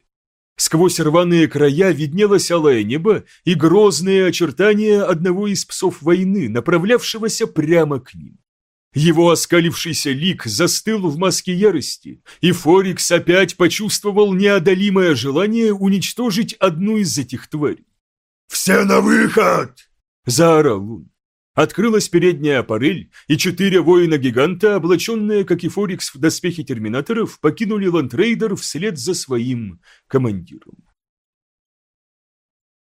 Сквозь рваные края виднелось алое небо и грозные очертания одного из псов войны, направлявшегося прямо к ним. Его оскалившийся лик застыл в маске ярости, и Форикс опять почувствовал неодолимое желание уничтожить одну из этих тварей. «Все на выход!» – заорал он. Открылась передняя аппарель, и четыре воина-гиганта, облаченные, как и Форикс, в доспехи терминаторов, покинули Ландрейдер вслед за своим командиром.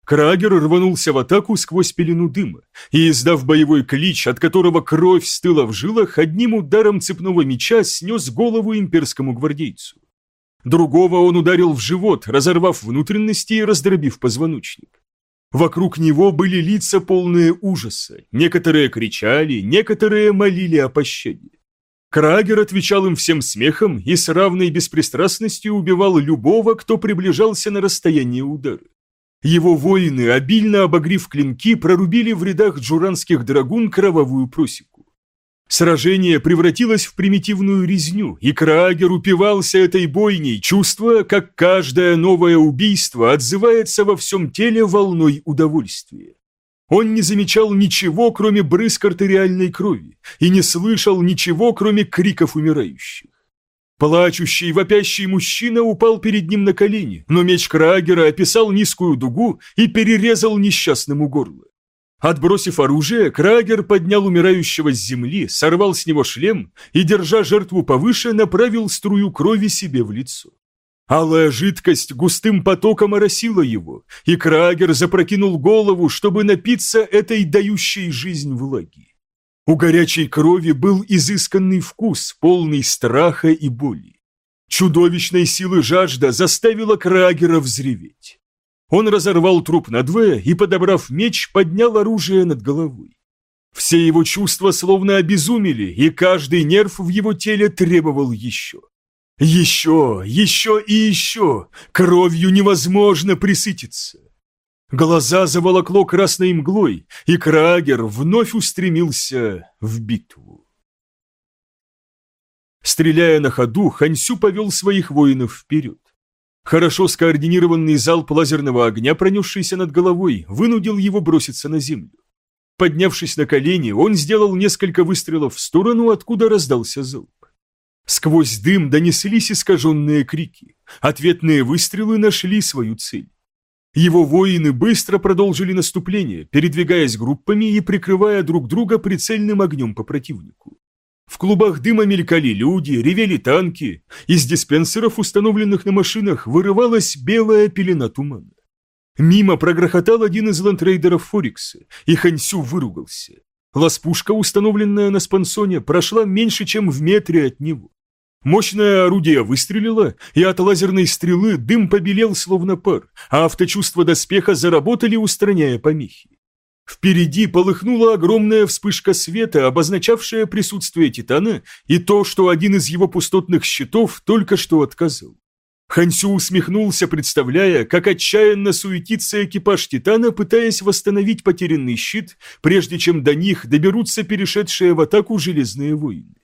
Крагер рванулся в атаку сквозь пелену дыма и, издав боевой клич, от которого кровь стыла в жилах, одним ударом цепного меча снес голову имперскому гвардейцу. Другого он ударил в живот, разорвав внутренности и раздробив позвоночник. Вокруг него были лица полные ужаса, некоторые кричали, некоторые молили о пощаде. Крагер отвечал им всем смехом и с равной беспристрастностью убивал любого, кто приближался на расстояние удара. Его воины, обильно обогрив клинки, прорубили в рядах джуранских драгун кровавую просеку. Сражение превратилось в примитивную резню, и Краагер упивался этой бойней, чувствуя, как каждое новое убийство отзывается во всем теле волной удовольствия. Он не замечал ничего, кроме брызг артериальной крови, и не слышал ничего, кроме криков умирающих. Плачущий, вопящий мужчина упал перед ним на колени, но меч Краагера описал низкую дугу и перерезал несчастному горло. Отбросив оружие, Крагер поднял умирающего с земли, сорвал с него шлем и, держа жертву повыше, направил струю крови себе в лицо. Алая жидкость густым потоком оросила его, и Крагер запрокинул голову, чтобы напиться этой дающей жизнь влаги. У горячей крови был изысканный вкус, полный страха и боли. Чудовищной силы жажда заставила Крагера взреветь. Он разорвал труп надвое и, подобрав меч, поднял оружие над головой. Все его чувства словно обезумели, и каждый нерв в его теле требовал еще. Еще, еще и еще! Кровью невозможно присытиться! Глаза заволокло красной мглой, и Крагер вновь устремился в битву. Стреляя на ходу, Хансю повел своих воинов вперед. Хорошо скоординированный залп лазерного огня, пронесшийся над головой, вынудил его броситься на землю. Поднявшись на колени, он сделал несколько выстрелов в сторону, откуда раздался залп. Сквозь дым донеслись искаженные крики. Ответные выстрелы нашли свою цель. Его воины быстро продолжили наступление, передвигаясь группами и прикрывая друг друга прицельным огнем по противнику. В клубах дыма мелькали люди, ревели танки, из диспенсеров, установленных на машинах, вырывалась белая пелена тумана. Мимо прогрохотал один из ландрейдеров Форикса, и Хансю выругался. Ласпушка, установленная на спансоне, прошла меньше, чем в метре от него. Мощное орудие выстрелило, и от лазерной стрелы дым побелел словно пар, а авточувства доспеха заработали, устраняя помехи. Впереди полыхнула огромная вспышка света, обозначавшая присутствие Титана и то, что один из его пустотных щитов только что отказал. Хансю усмехнулся, представляя, как отчаянно суетится экипаж Титана, пытаясь восстановить потерянный щит, прежде чем до них доберутся перешедшие в атаку железные воины.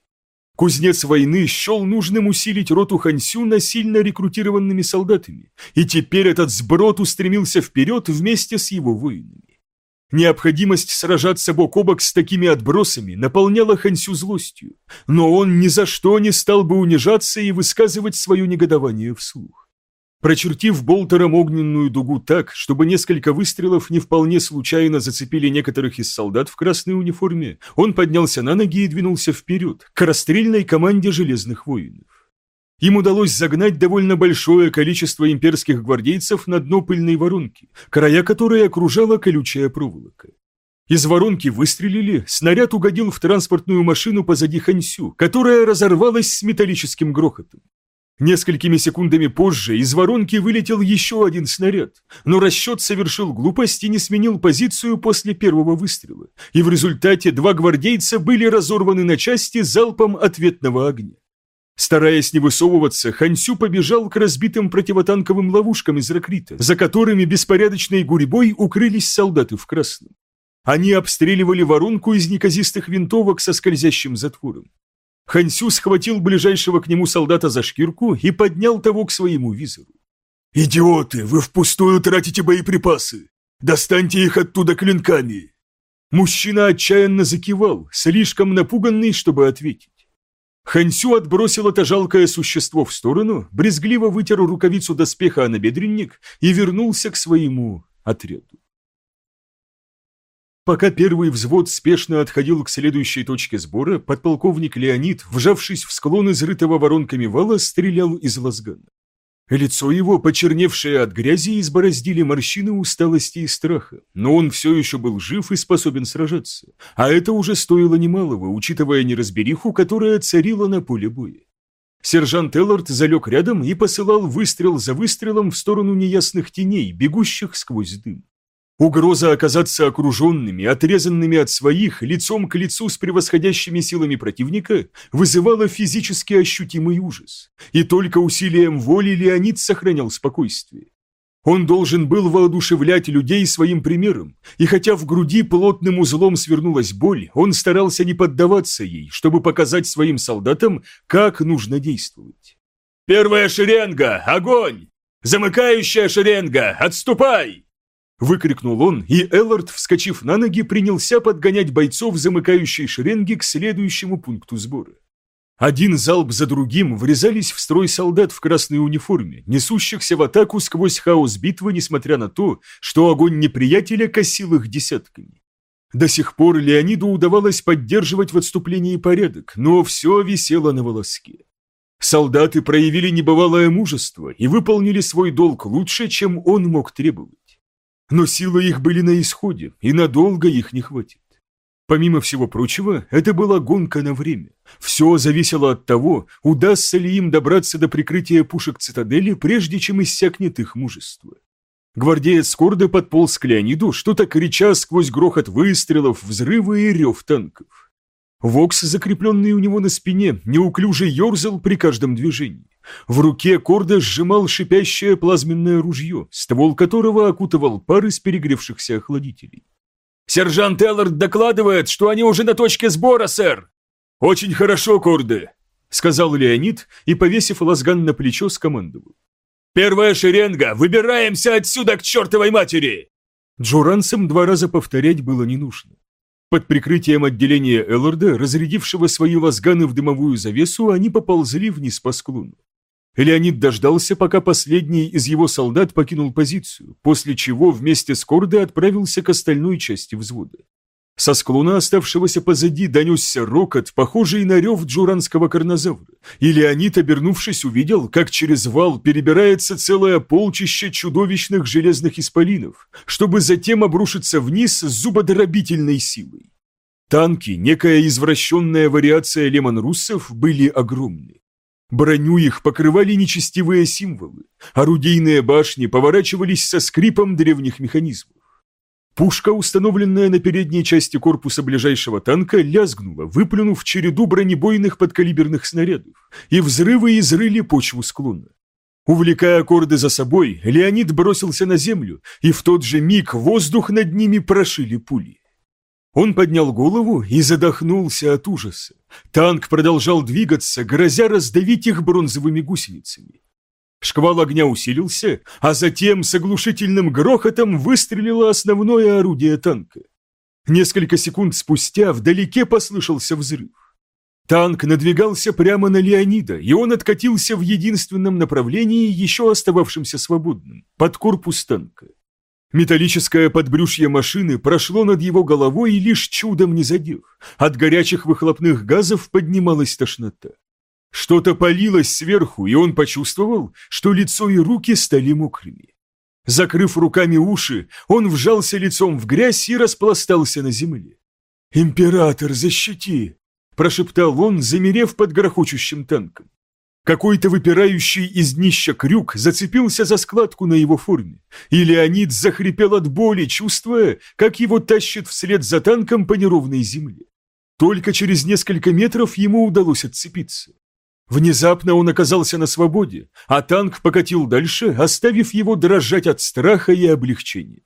Кузнец войны счел нужным усилить роту Хансю насильно рекрутированными солдатами, и теперь этот сброд устремился вперед вместе с его воинами. Необходимость сражаться бок о бок с такими отбросами наполняла Хансю злостью, но он ни за что не стал бы унижаться и высказывать свое негодование вслух. Прочертив болтером огненную дугу так, чтобы несколько выстрелов не вполне случайно зацепили некоторых из солдат в красной униформе, он поднялся на ноги и двинулся вперед, к расстрельной команде железных воинов. Им удалось загнать довольно большое количество имперских гвардейцев на дно пыльной воронки, края которой окружала колючая проволока. Из воронки выстрелили, снаряд угодил в транспортную машину позади Хансю, которая разорвалась с металлическим грохотом. Несколькими секундами позже из воронки вылетел еще один снаряд, но расчет совершил глупость и не сменил позицию после первого выстрела, и в результате два гвардейца были разорваны на части залпом ответного огня. Стараясь не высовываться, Хансю побежал к разбитым противотанковым ловушкам из ракрита, за которыми беспорядочной гурьбой укрылись солдаты в красном. Они обстреливали воронку из неказистых винтовок со скользящим затвором. Хансю схватил ближайшего к нему солдата за шкирку и поднял того к своему визору. «Идиоты, вы впустую тратите боеприпасы! Достаньте их оттуда клинками!» Мужчина отчаянно закивал, слишком напуганный, чтобы ответить. Хансю отбросил это жалкое существо в сторону, брезгливо вытер рукавицу доспеха о набедренник и вернулся к своему отряду. Пока первый взвод спешно отходил к следующей точке сбора, подполковник Леонид, вжавшись в склон изрытого воронками вала, стрелял из лазгана. Лицо его, почерневшее от грязи, избороздили морщины усталости и страха, но он все еще был жив и способен сражаться, а это уже стоило немалого, учитывая неразбериху, которая царила на поле боя. Сержант Эллард залег рядом и посылал выстрел за выстрелом в сторону неясных теней, бегущих сквозь дым. Угроза оказаться окруженными, отрезанными от своих, лицом к лицу с превосходящими силами противника, вызывала физически ощутимый ужас. И только усилием воли Леонид сохранял спокойствие. Он должен был воодушевлять людей своим примером, и хотя в груди плотным узлом свернулась боль, он старался не поддаваться ей, чтобы показать своим солдатам, как нужно действовать. «Первая шеренга! Огонь! Замыкающая шеренга! Отступай!» Выкрикнул он, и Эллард, вскочив на ноги, принялся подгонять бойцов замыкающей шеренги к следующему пункту сбора. Один залп за другим врезались в строй солдат в красной униформе, несущихся в атаку сквозь хаос битвы, несмотря на то, что огонь неприятеля косил их десятками. До сих пор Леониду удавалось поддерживать в отступлении порядок, но все висело на волоске. Солдаты проявили небывалое мужество и выполнили свой долг лучше, чем он мог требовать. Но силы их были на исходе, и надолго их не хватит. Помимо всего прочего, это была гонка на время. Все зависело от того, удастся ли им добраться до прикрытия пушек цитадели, прежде чем иссякнет их мужество. Гвардеец Корда подполз к Леониду, что-то крича сквозь грохот выстрелов, взрывы и рев танков. Вокс, закрепленный у него на спине, неуклюже ерзал при каждом движении. В руке Корда сжимал шипящее плазменное ружье, ствол которого окутывал пар из перегревшихся охладителей. «Сержант Эллард докладывает, что они уже на точке сбора, сэр!» «Очень хорошо, Корде!» — сказал Леонид и, повесив лазган на плечо, скомандовал. «Первая шеренга! Выбираемся отсюда к чертовой матери!» Джурансам два раза повторять было не нужно. Под прикрытием отделения Элларда, разрядившего свои лазганы в дымовую завесу, они поползли вниз по склону. Леонид дождался, пока последний из его солдат покинул позицию, после чего вместе с Кордой отправился к остальной части взвода. Со склона, оставшегося позади, донесся рокот, похожий на рев джуранского карнозавра, и Леонид, обернувшись, увидел, как через вал перебирается целое полчище чудовищных железных исполинов, чтобы затем обрушиться вниз с зубодробительной силой. Танки, некая извращенная вариация лемон-руссов, были огромны. Броню их покрывали нечестивые символы, орудийные башни поворачивались со скрипом древних механизмов. Пушка, установленная на передней части корпуса ближайшего танка, лязгнула, выплюнув череду бронебойных подкалиберных снарядов, и взрывы изрыли почву склона. Увлекая аккорды за собой, Леонид бросился на землю, и в тот же миг воздух над ними прошили пули. Он поднял голову и задохнулся от ужаса. Танк продолжал двигаться, грозя раздавить их бронзовыми гусеницами. Шквал огня усилился, а затем с оглушительным грохотом выстрелило основное орудие танка. Несколько секунд спустя вдалеке послышался взрыв. Танк надвигался прямо на Леонида, и он откатился в единственном направлении, еще остававшемся свободным, под корпус танка. Металлическое подбрюшье машины прошло над его головой и лишь чудом не задев. От горячих выхлопных газов поднималась тошнота. Что-то палилось сверху, и он почувствовал, что лицо и руки стали мокрыми. Закрыв руками уши, он вжался лицом в грязь и распластался на земле. «Император, защити!» – прошептал он, замерев под грохочущим танком. Какой-то выпирающий из днища крюк зацепился за складку на его форме, и Леонид захрипел от боли, чувствуя, как его тащит вслед за танком по неровной земле. Только через несколько метров ему удалось отцепиться. Внезапно он оказался на свободе, а танк покатил дальше, оставив его дрожать от страха и облегчения.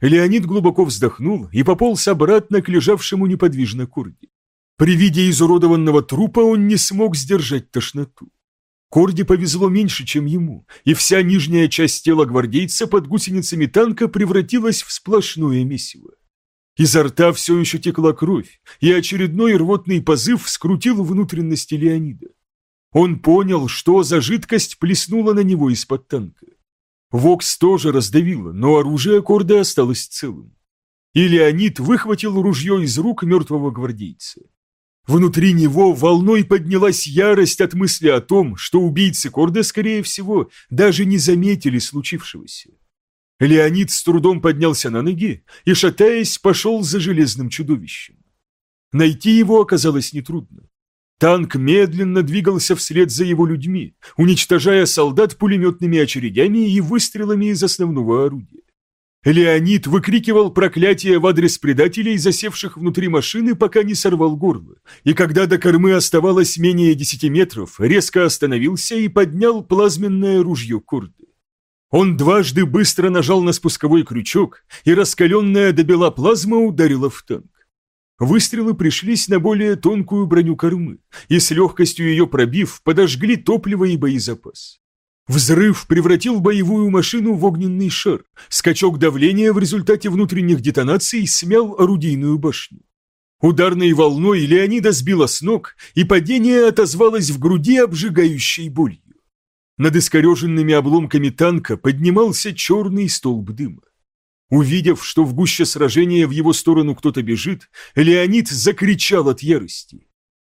Леонид глубоко вздохнул и пополз обратно к лежавшему неподвижно Корди. При виде изуродованного трупа он не смог сдержать тошноту. Корди повезло меньше, чем ему, и вся нижняя часть тела гвардейца под гусеницами танка превратилась в сплошное месиво. Изо рта все еще текла кровь, и очередной рвотный позыв скрутил внутренности Леонида. Он понял, что за жидкость плеснула на него из-под танка. Вокс тоже раздавило, но оружие Корда осталось целым. И Леонид выхватил ружье из рук мертвого гвардейца. Внутри него волной поднялась ярость от мысли о том, что убийцы Корда, скорее всего, даже не заметили случившегося. Леонид с трудом поднялся на ноги и, шатаясь, пошел за железным чудовищем. Найти его оказалось нетрудно. Танк медленно двигался вслед за его людьми, уничтожая солдат пулеметными очередями и выстрелами из основного орудия. Леонид выкрикивал проклятия в адрес предателей, засевших внутри машины, пока не сорвал горло, и когда до кормы оставалось менее десяти метров, резко остановился и поднял плазменное ружье Курды. Он дважды быстро нажал на спусковой крючок, и раскаленная до бела плазма ударила в танк. Выстрелы пришлись на более тонкую броню кормы, и с легкостью ее пробив, подожгли топливо и боезапас. Взрыв превратил боевую машину в огненный шар. Скачок давления в результате внутренних детонаций смял орудийную башню. Ударной волной Леонида сбила с ног, и падение отозвалось в груди обжигающей болью. Над искореженными обломками танка поднимался черный столб дыма. Увидев, что в гуще сражения в его сторону кто-то бежит, Леонид закричал от ярости.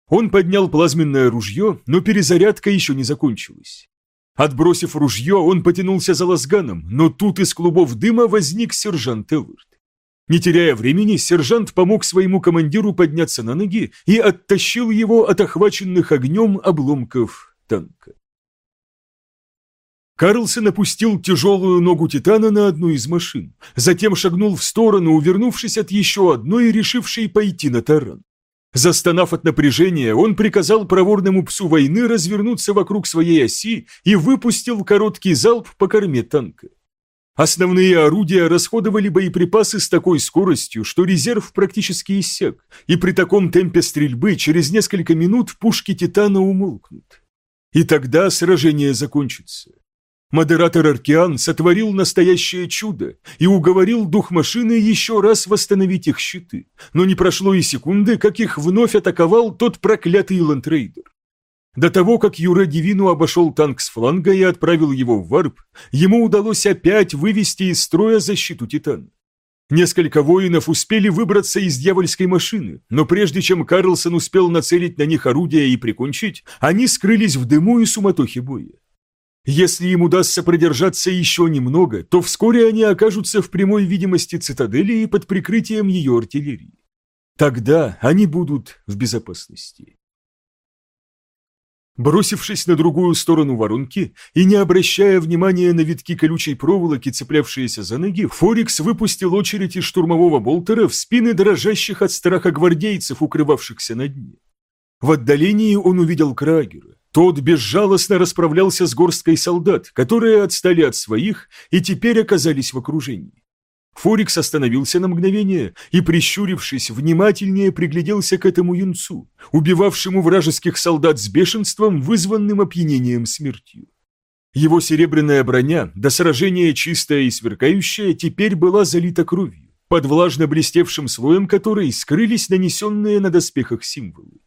Он поднял плазменное ружье, но перезарядка еще не закончилась. Отбросив ружье, он потянулся за лазганом, но тут из клубов дыма возник сержант Эллард. Не теряя времени, сержант помог своему командиру подняться на ноги и оттащил его от охваченных огнем обломков танка. Карлсон опустил тяжелую ногу Титана на одну из машин, затем шагнул в сторону, увернувшись от еще одной решившей пойти на таран. Застонав от напряжения, он приказал проворному псу войны развернуться вокруг своей оси и выпустил короткий залп по корме танка. Основные орудия расходовали боеприпасы с такой скоростью, что резерв практически иссяк, и при таком темпе стрельбы через несколько минут пушки Титана умолкнут. И тогда сражение закончится. Модератор Аркиан сотворил настоящее чудо и уговорил дух машины еще раз восстановить их щиты, но не прошло и секунды, как их вновь атаковал тот проклятый Лэнд Рейдер. До того, как Юре Дивину обошел танк с фланга и отправил его в варп, ему удалось опять вывести из строя защиту Титана. Несколько воинов успели выбраться из дьявольской машины, но прежде чем Карлсон успел нацелить на них орудия и прикончить, они скрылись в дыму и суматохе боя. Если им удастся продержаться еще немного, то вскоре они окажутся в прямой видимости цитадели и под прикрытием ее артиллерии. Тогда они будут в безопасности. Бросившись на другую сторону воронки и не обращая внимания на витки колючей проволоки, цеплявшиеся за ноги, Форикс выпустил очередь из штурмового болтера в спины дрожащих от страха гвардейцев, укрывавшихся на дне. В отдалении он увидел Крагера. Тот безжалостно расправлялся с горсткой солдат, которые отстали от своих и теперь оказались в окружении. Форикс остановился на мгновение и, прищурившись, внимательнее пригляделся к этому юнцу, убивавшему вражеских солдат с бешенством, вызванным опьянением смертью. Его серебряная броня, до сражения чистая и сверкающая, теперь была залита кровью, под влажно блестевшим слоем которой скрылись нанесенные на доспехах символы.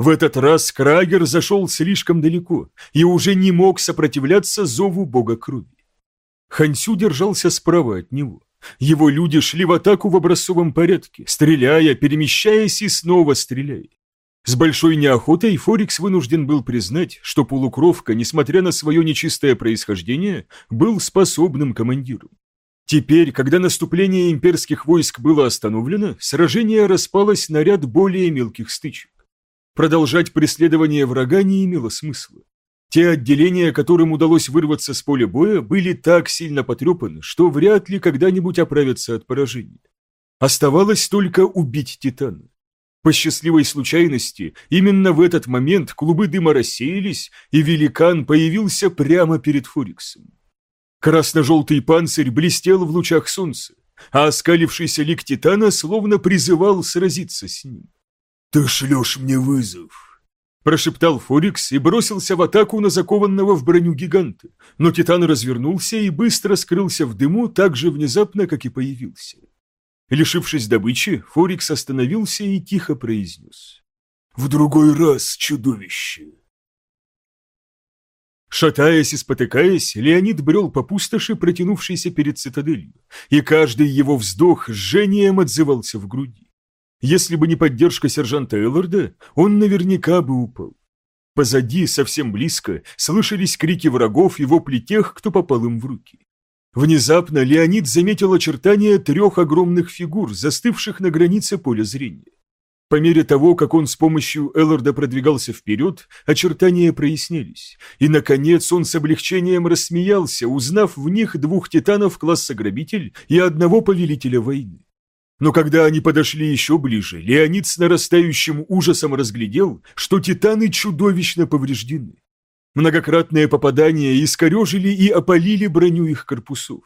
В этот раз Крагер зашел слишком далеко и уже не мог сопротивляться зову бога крови. Хансю держался справа от него. Его люди шли в атаку в образцовом порядке, стреляя, перемещаясь и снова стреляя. С большой неохотой Форикс вынужден был признать, что полукровка, несмотря на свое нечистое происхождение, был способным командиром. Теперь, когда наступление имперских войск было остановлено, сражение распалось на ряд более мелких стычек. Продолжать преследование врага не имело смысла. Те отделения, которым удалось вырваться с поля боя, были так сильно потрепаны, что вряд ли когда-нибудь оправятся от поражения. Оставалось только убить Титана. По счастливой случайности, именно в этот момент клубы дыма рассеялись, и великан появился прямо перед Фориксом. Красно-желтый панцирь блестел в лучах солнца, а оскалившийся лик Титана словно призывал сразиться с ним. «Ты шлешь мне вызов», Прошептал Форикс и бросился в атаку на закованного в броню гиганта, но Титан развернулся и быстро скрылся в дыму так же внезапно, как и появился. Лишившись добычи, Форикс остановился и тихо произнес. «В другой раз, чудовище!» Шатаясь и спотыкаясь, Леонид брел по пустоши, протянувшейся перед цитаделью, и каждый его вздох с жжением отзывался в груди. Если бы не поддержка сержанта Элларда, он наверняка бы упал. Позади, совсем близко, слышались крики врагов и вопли тех, кто попал им в руки. Внезапно Леонид заметил очертания трех огромных фигур, застывших на границе поля зрения. По мере того, как он с помощью Элларда продвигался вперед, очертания прояснились, и, наконец, он с облегчением рассмеялся, узнав в них двух титанов класса грабитель и одного повелителя войны. Но когда они подошли еще ближе, Леонид с нарастающим ужасом разглядел, что титаны чудовищно повреждены. Многократные попадания искорежили и опалили броню их корпусов.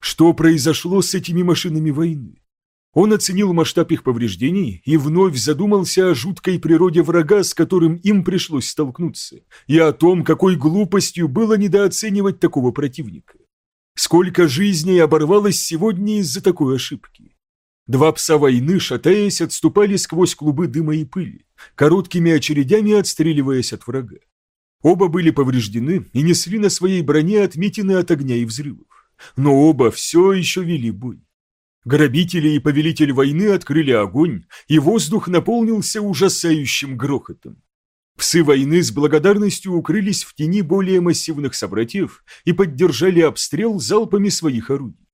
Что произошло с этими машинами войны? Он оценил масштаб их повреждений и вновь задумался о жуткой природе врага, с которым им пришлось столкнуться, и о том, какой глупостью было недооценивать такого противника. Сколько жизней оборвалось сегодня из-за такой ошибки. Два пса войны, шатаясь, отступали сквозь клубы дыма и пыли, короткими очередями отстреливаясь от врага. Оба были повреждены и несли на своей броне отметины от огня и взрывов. Но оба все еще вели бой. Грабители и повелитель войны открыли огонь, и воздух наполнился ужасающим грохотом. Псы войны с благодарностью укрылись в тени более массивных собратьев и поддержали обстрел залпами своих орудий.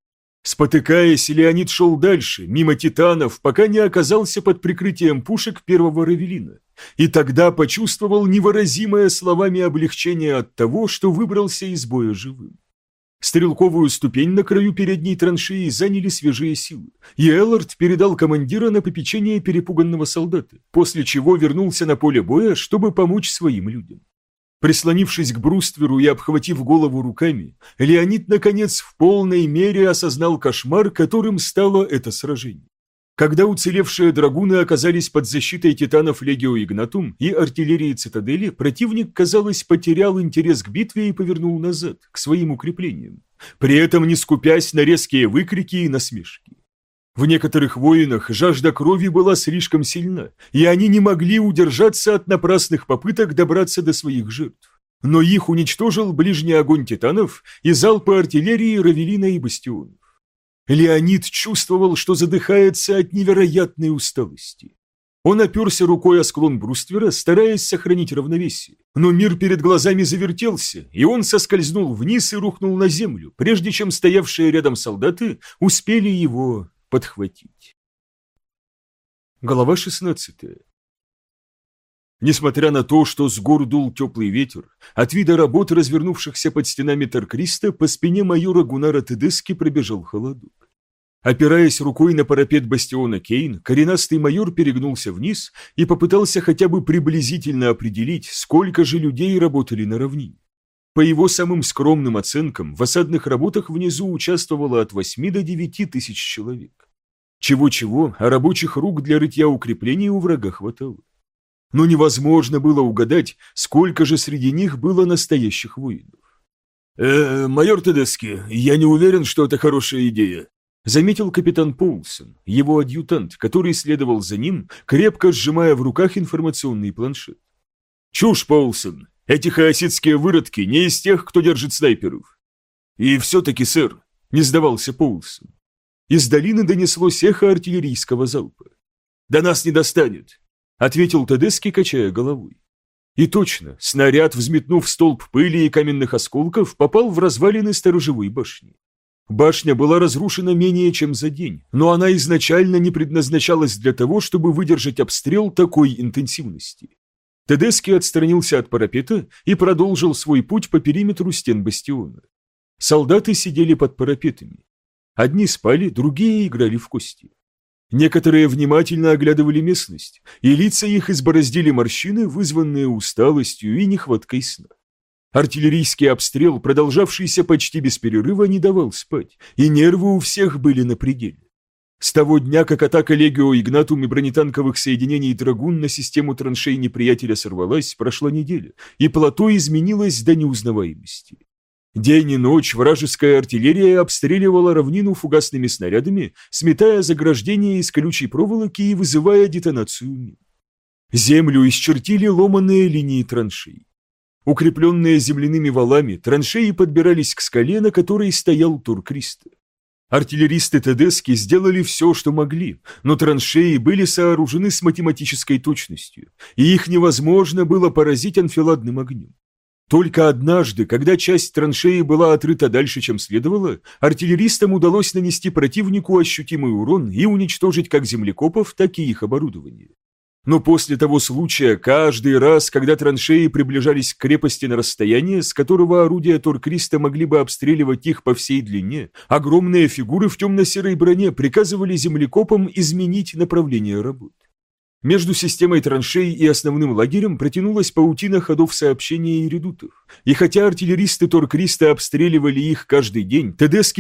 Спотыкаясь, Леонид шел дальше, мимо титанов, пока не оказался под прикрытием пушек первого Равелина. И тогда почувствовал невыразимое словами облегчение от того, что выбрался из боя живым. Стрелковую ступень на краю передней траншеи заняли свежие силы, и Эллард передал командира на попечение перепуганного солдата, после чего вернулся на поле боя, чтобы помочь своим людям. Прислонившись к брустверу и обхватив голову руками, Леонид, наконец, в полной мере осознал кошмар, которым стало это сражение. Когда уцелевшие драгуны оказались под защитой титанов Легио Игнатум и артиллерии Цитадели, противник, казалось, потерял интерес к битве и повернул назад, к своим укреплениям, при этом не скупясь на резкие выкрики и насмешки. В некоторых воинах жажда крови была слишком сильна, и они не могли удержаться от напрасных попыток добраться до своих жертв. Но их уничтожил ближний огонь титанов и залпы артиллерии Равелина и Бастионов. Леонид чувствовал, что задыхается от невероятной усталости. Он оперся рукой о склон бруствера, стараясь сохранить равновесие. Но мир перед глазами завертелся, и он соскользнул вниз и рухнул на землю, прежде чем стоявшие рядом солдаты успели его подхватить. Глава 16 Несмотря на то, что с гор дул теплый ветер, от вида работ, развернувшихся под стенами Таркриста, по спине майора Гунара Тедески пробежал холодок. Опираясь рукой на парапет бастиона Кейн, коренастый майор перегнулся вниз и попытался хотя бы приблизительно определить, сколько же людей работали на равнине. По его самым скромным оценкам, в осадных работах внизу участвовало от 8 до 9 тысяч человек. Чего-чего, а рабочих рук для рытья укреплений у врага хватало. Но невозможно было угадать, сколько же среди них было настоящих воинов. «Э, майор Тедески, я не уверен, что это хорошая идея», заметил капитан Поулсон, его адъютант, который следовал за ним, крепко сжимая в руках информационный планшет. «Чушь, Поулсон! Эти хаоситские выродки не из тех, кто держит снайперов. И все-таки, сэр, не сдавался Поулсон. Из долины донеслось эхо артиллерийского залпа. «До нас не достанет», — ответил Тедески, качая головой. И точно, снаряд, взметнув столб пыли и каменных осколков, попал в развалины сторожевой башни. Башня была разрушена менее чем за день, но она изначально не предназначалась для того, чтобы выдержать обстрел такой интенсивности. Тедески отстранился от парапета и продолжил свой путь по периметру стен бастиона. Солдаты сидели под парапетами. Одни спали, другие играли в кости. Некоторые внимательно оглядывали местность, и лица их избороздили морщины, вызванные усталостью и нехваткой сна. Артиллерийский обстрел, продолжавшийся почти без перерыва, не давал спать, и нервы у всех были на пределе. С того дня, как атака Легио Игнатум и бронетанковых соединений Драгун на систему траншей неприятеля сорвалась, прошла неделя, и плато изменилось до неузнаваемости. День и ночь вражеская артиллерия обстреливала равнину фугасными снарядами, сметая заграждения из колючей проволоки и вызывая детонацию мин. Землю исчертили ломаные линии траншей. Укрепленные земляными валами, траншеи подбирались к скале, на которой стоял Туркриста. Артиллеристы Тедески сделали все, что могли, но траншеи были сооружены с математической точностью, и их невозможно было поразить анфиладным огнем. Только однажды, когда часть траншеи была отрыта дальше, чем следовало, артиллеристам удалось нанести противнику ощутимый урон и уничтожить как землекопов, так и их оборудование. Но после того случая, каждый раз, когда траншеи приближались к крепости на расстояние, с которого орудия Торкриста могли бы обстреливать их по всей длине, огромные фигуры в темно-серой броне приказывали землекопам изменить направление работ. Между системой траншей и основным лагерем протянулась паутина ходов сообщения и редутов. И хотя артиллеристы Торкриста обстреливали их каждый день, Тедески